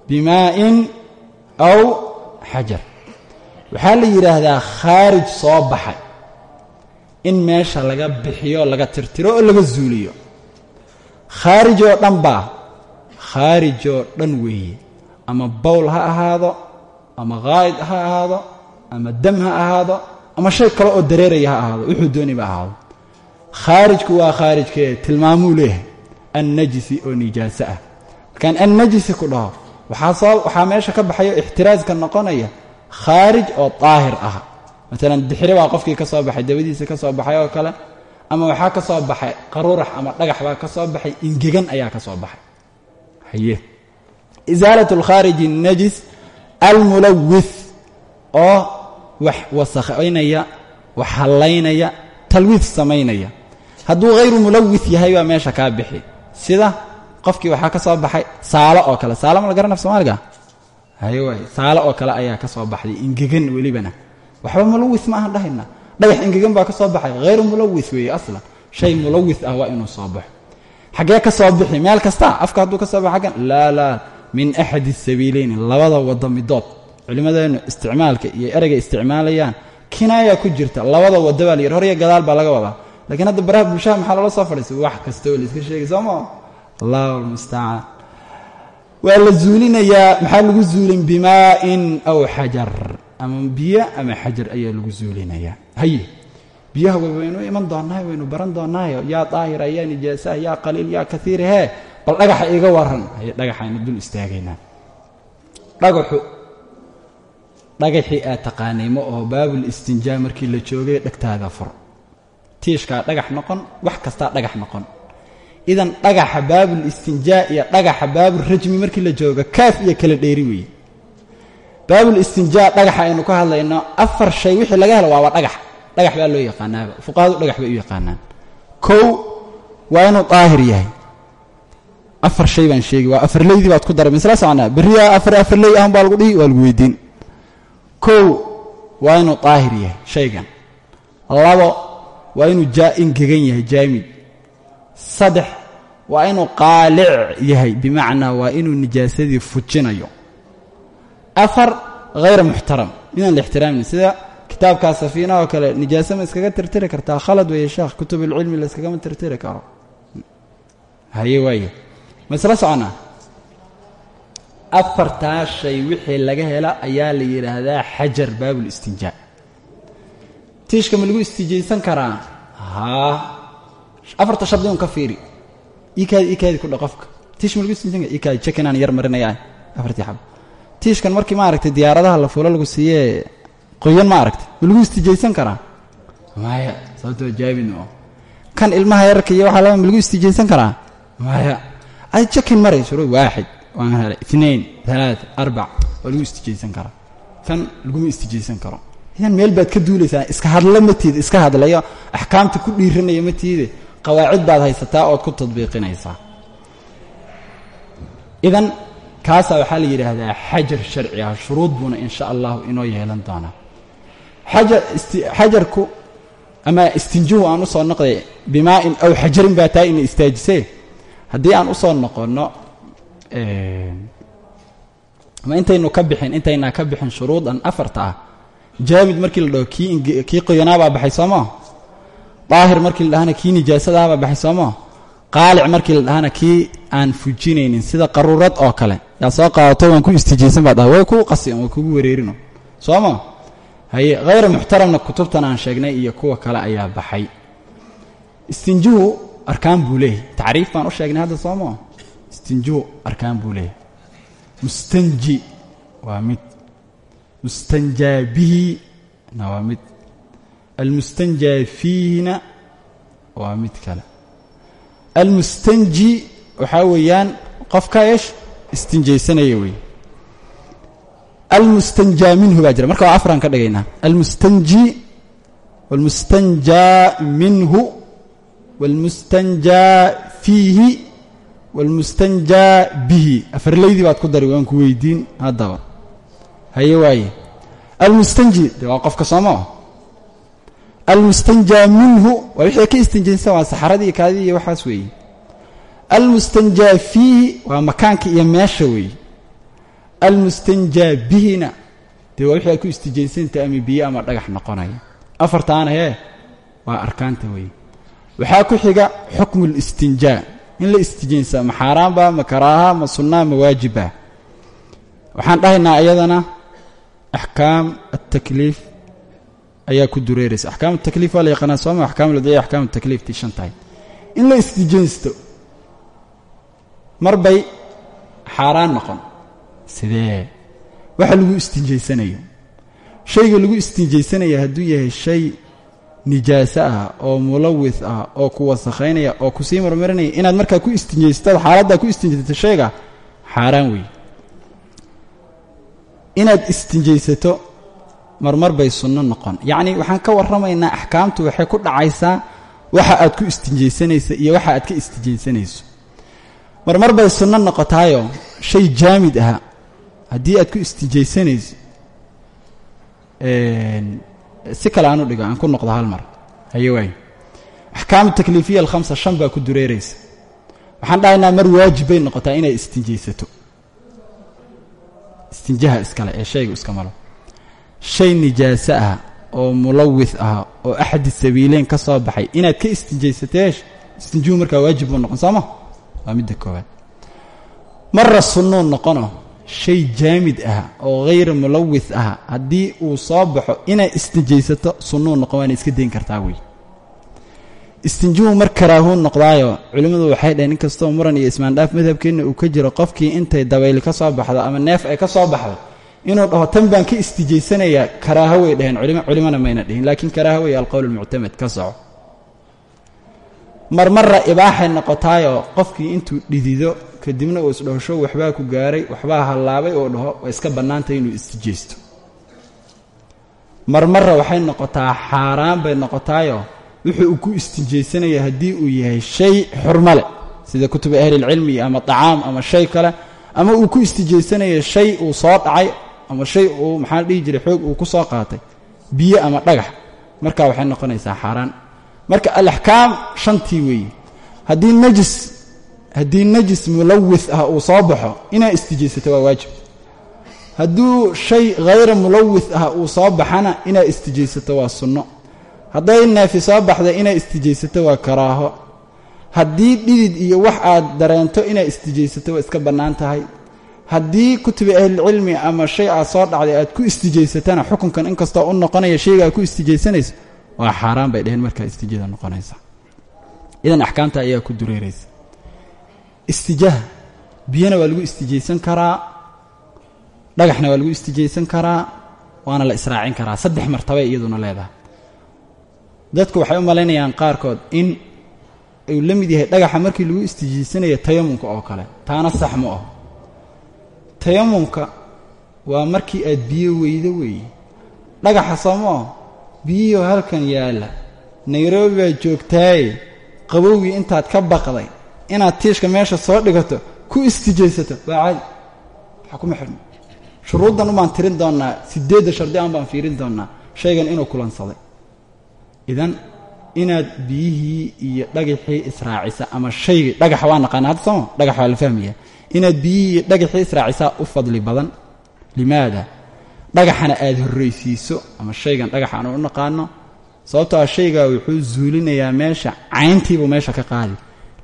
bimaa'in aw xajar. Waxaa la yidhaahdaa khaarij soo baxay in meesha laga bixiyo laga tirtiro oo laga zuuliyo. Khaarij oo dhan baa khaarij oo dhan weeye. Ama bowl ha ahaado ama qaa'id ha ahaado ama dam ha ahaado ama shay kale oo dareeraya ha ahaado wuxuu dooniba ahaado. Khaarijku waa khaarijkee tilmaamuu leeyahay. Annajisi oo nijaaso ah. Markaan annajisi ku dhaho waxaa meesha ka baxayo ixtiraaska noqonaya khaarij oo daahir ah maalan dixri baa qofkii ka soo baxay dabadiisa ka soo baxay oo kale ama waxaa ka soo baxay qaruurax ama dhagax baa ka soo baxay ingegan ayaa ka soo baxay. Haye. Isaalat alkhaariji najis almulawith oo wax wasakhaynaya wax hallaynaya talwiid samaynaya. Hadduu hayru mulawith yahay baa meesha kaa bixi. Sida qofkii waxaa ka soo baxay saalo oo kale. Saalo ma la garanaf soomaaliga? Haye waay saalo oo kale ayaa ka soo baxday ingegan welibana. Waxba mulawith ma ahan dhahayna. Dhagax ingegan baa ka soo baxay. Hayru mulawith weeye aslan. Shay mulawith ah waa inuu soo baxo. Xaggee ka soo bixi meel kasta? Afka hadduu ka soo baxo xaggan? Laa laa min axadi sabiileyni labada wado midood. Culimmadeennu isticmaalka iyo ereyga isticmaalayaan kinaaya ku jirta. Labada wado baa la yidhi hor iyo gadaal baa laga wadaa. Laakiin hadda baraha bulshaha maxaa loola soo fadhiisay wax kasta oo layska sheegay soo allahu almustacaan waa la zuulinayaa maxaa lagu zuulin? Bimaa'in aw xajar. Ama biyo ama xajar ayaa lagu zuulinayaa haye. Biyaha way waynu iman doonnahay waynu baran doonnaayo yaa daahira yaa nijaasaha yaa qaliil yaa kaiir hee. Bal dhagaxa iga waran haye dhagaxaynu dul istaagaynaa dhagaxu dhagaxii aad taqaanay ma oo baabul istinjaa markii la joogay dhegtaada fur. Tiishkaa dhagax noqon wax kastaa dhagax noqon idan dhagaxa baabul istinjaa iyo dhagaxa baabul rajmi markii la jooga kaaf iyo kala dheeri weeye. Baabul istinjaa dhagaxa aynu ka hadlayno afar shay wixii laga helo waaba dhagax. Dhagax baa loo yaqaanaaba fuqahadu dhagax bay u yaqaanaan. Kow waa inuu daahir yahay. Afar shay baan sheegi waa afarleydii baad ku daray. Misla soconaa berriyaa afar afarley ahun baa lagu dhihi waa lagu weydiin kow waa inuu daahir yahay shaygan. Labo waa inuu jaa ingegan yahay jaamid saddex waa inuu qaalic yahay bimacnaa waa inuu nijaasadii fujinayo. Afar hayra muxtaram. Inaan la ixtiraamin sida kitaabkaa safiina oo kale nijaasa ma iskaga tirtiri kartaa khalad weeye sheekh kutub ilcilmi la iskagama tirtiri karo. Haye waaye. Ma isla soconaa afartaa shay wixii laga hela ayaa la yidhaahdaa xajar baabul istinjaa tiishka ma lagu istijaysan karaa? Haa afarta shardi un ka fiiri. Ikaadi ikaadi ku dha qofka. Tiish ma lagu istijaysan kara ikaadi jek inaan yar marinaya. Afartii xabo tiishkan markii maaragtay diyaaradaha la fuulo lagu siiyee qoyan ma aragtay ma lagu istijaysan karaa? Maya sababtoo jaabin oo. Kan ilmaha yararka iyo waxaa laba ma lagu istijaysan karaa? Maya ay jakin maray shuruud waaxid. Waan helay. Inain alaaa arbac waa lagu istijaysan karaa. Kan laguma istijaysan karo. Idan meel baad ka duulaysaa iska hadla matiida iska hadlayo. Axkaamta ku dhiiranaya matiide qawaacid baad haysataa ood ku tadbiiqinaysaa. Idan kaasaa waxaa la yidhaahdaa xajar sharci ah shuruud buuna in sha allahu inoo yeelan doonaa. Xajar xajarku ama istinjuhu aan u soo noqday bimaa'in aw xajarin baa taa ina istaajisee? Haddii aan u soo noqonno ama intaynu ka bixin intaynaa ka bixin shuruudan afarta ah jaamid markii la dhaho kii kii qoyanaabaa baxay soomaa daahir markii la dhahana kii nijaasadaabaa baxay soomaa? Qaalic markii la dhahana kii aan fujinaynin sida qaruurad oo kale. Yaa soo qaadato waan ku istijaysan baa dhaha way kuu qasiyan way kugu wareerino. Sooma haye hayra muxtaramna kutubtan aan sheegnay iyo kuwa kale ayaa baxay. Istinjuhu arkaan buu leeyahy tacriif baan u sheegnay hadda sooma istinjuhu arkaan buu leeyahy mustanji waa mid. Mustanjaa bihi na waa mid almustanjaa fiihina waa mid kale almustanji waxaa weeyaan qofka eesh istinjaysanaya wey almustanjaa minhu baa jira marka waa afran ka dhigaynaa almustanji wاlmustanjaa minhu wاlmustanjaa fiihi wاlmustanjaa bihi afarlaydii baad ku dari waan ku weydiin haddaba haye waaye almustanji de waa qofka sooma almustanjaa minhu waa wixii ka istinjaysan waa saxaradii kaadii iyo waxaas weeye. Almustanjaa fiihi waa makaanka iyo meesha weeye. Almustanjaa bihina dee waa wixii aad ku istijaysanta ama biyo ama dhagax noqonaya. Afartaana hee waa arkaanta weeye. Waxaa ku xiga xukmu listinjaa in la istijaysa ma xaaraanba ma karaaha ma sunnaa ma waajiba waxaan dhahaynaa iyadana axkaam altakliif ayaa ku dureeraysa axkaam atakliif waa la yaqaanaa sooma axkaam ladciya axkaam atakliif tii shan tahay. In la istijaysto mar bay xaaraan noqon. Sidee? Waxa lagu istinjaysanayo shayga lagu istinjaysanaya hadduu yahay shay nijaaso ah oo mulawith ah oo ku wasakhaynaya oo ku sii marmarinaya inaad markaa ku istinjaysato xaaladdaa ku istinjaysato shayga xaaraan weeye inaad istinjaysato marmar bay sunno noqon. Yacni waxaan ka warramaynaa axkaamtu waxay ku dhacaysaa waxa aad ku istinjaysanayso iyo waxa aad ka istijaysanayso marmar bay sunno noqotaayo shay jaamid aha haddii aad ku istijaysanayso si kale aan u dhigo aan ku noqdo hal mar. Haye waayo. Axkaamu takliifiya alkhamsa shan baa ku dureeraysa. Waxaan dhahaynaa mar waajib bay noqotaa inay istinjaysato. Istinjaha iskale ee shaygu iska malo shay nijaaso ah oo mulawith ah oo axadi sabiileyn ka soo baxay inaad ka istinjaysateesh istinjuhu markaa waajib buu noqon sooma waa midda koowaad. Marra sunnuu noqono shay jaamid ah oo hayra mulawith ah haddii uu soo baxo inay istinjaysato sunnuu noqon waana iska dayn kartaa wey istinjuhu mar karaahuu noqdaayo culimmadu waxay dhaheen in kastoo muran iyo ismaandhaaf madhabkeenna uu ka jiro qofkii intay dabayli ka soo baxdo ama neef ay ka soo baxdo inuu dhaho tan baan ka istijaysanayaa karaaho way dhaheen. Culimana mayna dhihin laakiin karaaho wey alqowl almuctamed ka soco. Marmarra ibaaxay noqotaayoo qofkii intuu dhidido kadibna uu isdhahosho waxbaa ku gaaray waxbaa hallaabay oo dhaho waa iska bannaantay inuu istijaysto. Marmarra waxay noqotaa xaaraan bay noqotaayoo wuxuu uu ku istijaysanaya haddii uu yahay shay xurmale sida kutuba ahlilcilmi ama tacaam ama shay kale ama uu ku istijaysanayo shay uu soo dhacay ama shay uu maxaa dhihi jiray xoog uu ku soo qaatay. Biyo ama dhagax. Markaa waxay noqonaysaa xaaraan. Marka alaxkaam shantii weeye. Haddii najis haddii najis mulawith ah uu soo baxo inaa istijaysato waa waajib. Hadduu shay hayra mulawith ah uu soo baxana inaa istijaysato waa sunno. Hadday neefi soo baxda inay istijaysato waa karaaho. Haddii dhidid iyo wax aad dareento inay istijaysato waa iska bannaan tahay haddii kutuba ahlilcilmi ama shay aad soo dhacday aad ku istijaysatana xukunkan inkastoo u noqonaya shayga ku istijaysanayso waa xaaraan bay dheheen markaa istijada noqonaysa. Idan axkaamta ayaa ku dureeraysa. Istijaha biyana waa lagu istijaysan karaa dhagaxna waa lagu istijaysan karaa waana la israacin karaa. Saddex martabay iyaduna leedahay. Dadku waxay u malaynayaan qaarkood in uu la mid yahay dhagaxa markii lagu istijaysanaya tayamumka oo kale taana sax ma aho tayamumka waa markii aad biyo weydo weeye dhagaxa sooma aho biyihii halkan yaalla. Nairobi baad joogtaaye. Qabowgii intaad ka baqday inaad tiishka meesha soo dhigato ku istijaysato. Waa caadi. Waxa kuma xidhno shuruuddan ubaan tirin doonnaa. Sideedda shardi aan baan fiirin doonnaa. Shaygan inuu kulansaday. Idan inaad biyihii iyo dhagaxii israacisa ama shaygii dhagaxa waa naqaana hadda sooma. Dhagax waa la fahmaya inaad biyihii dhagaxii israacisaa u fadli badan. Limaada? Dhagaxana aada horraysiiso ama shaygan dhagax aan u naqaano? Sababtoo a shaygaa wuxuu zuulinayaa meesha cayntiibuu meesha ka qaadi.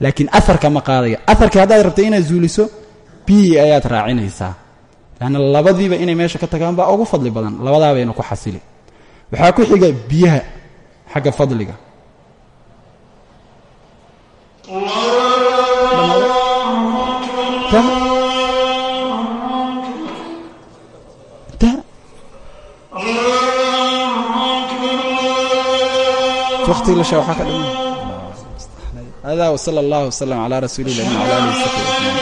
Laakiin aharka ma qaadaya. Aharkii haddaad rabtay inaad zuuliso biyihii ayaad raacinaysaa. Leanna labadiiba inay meesha ka tagaan baa ugu fadli badan. Labadaabayna ku xasili. Waxaa ku xiga biyaha xagga fadliga waqtigi la sheeg waxaa ka dhiman hada wsala allahu wslam calaa rasuuli alihi wsaxbi ajmaciin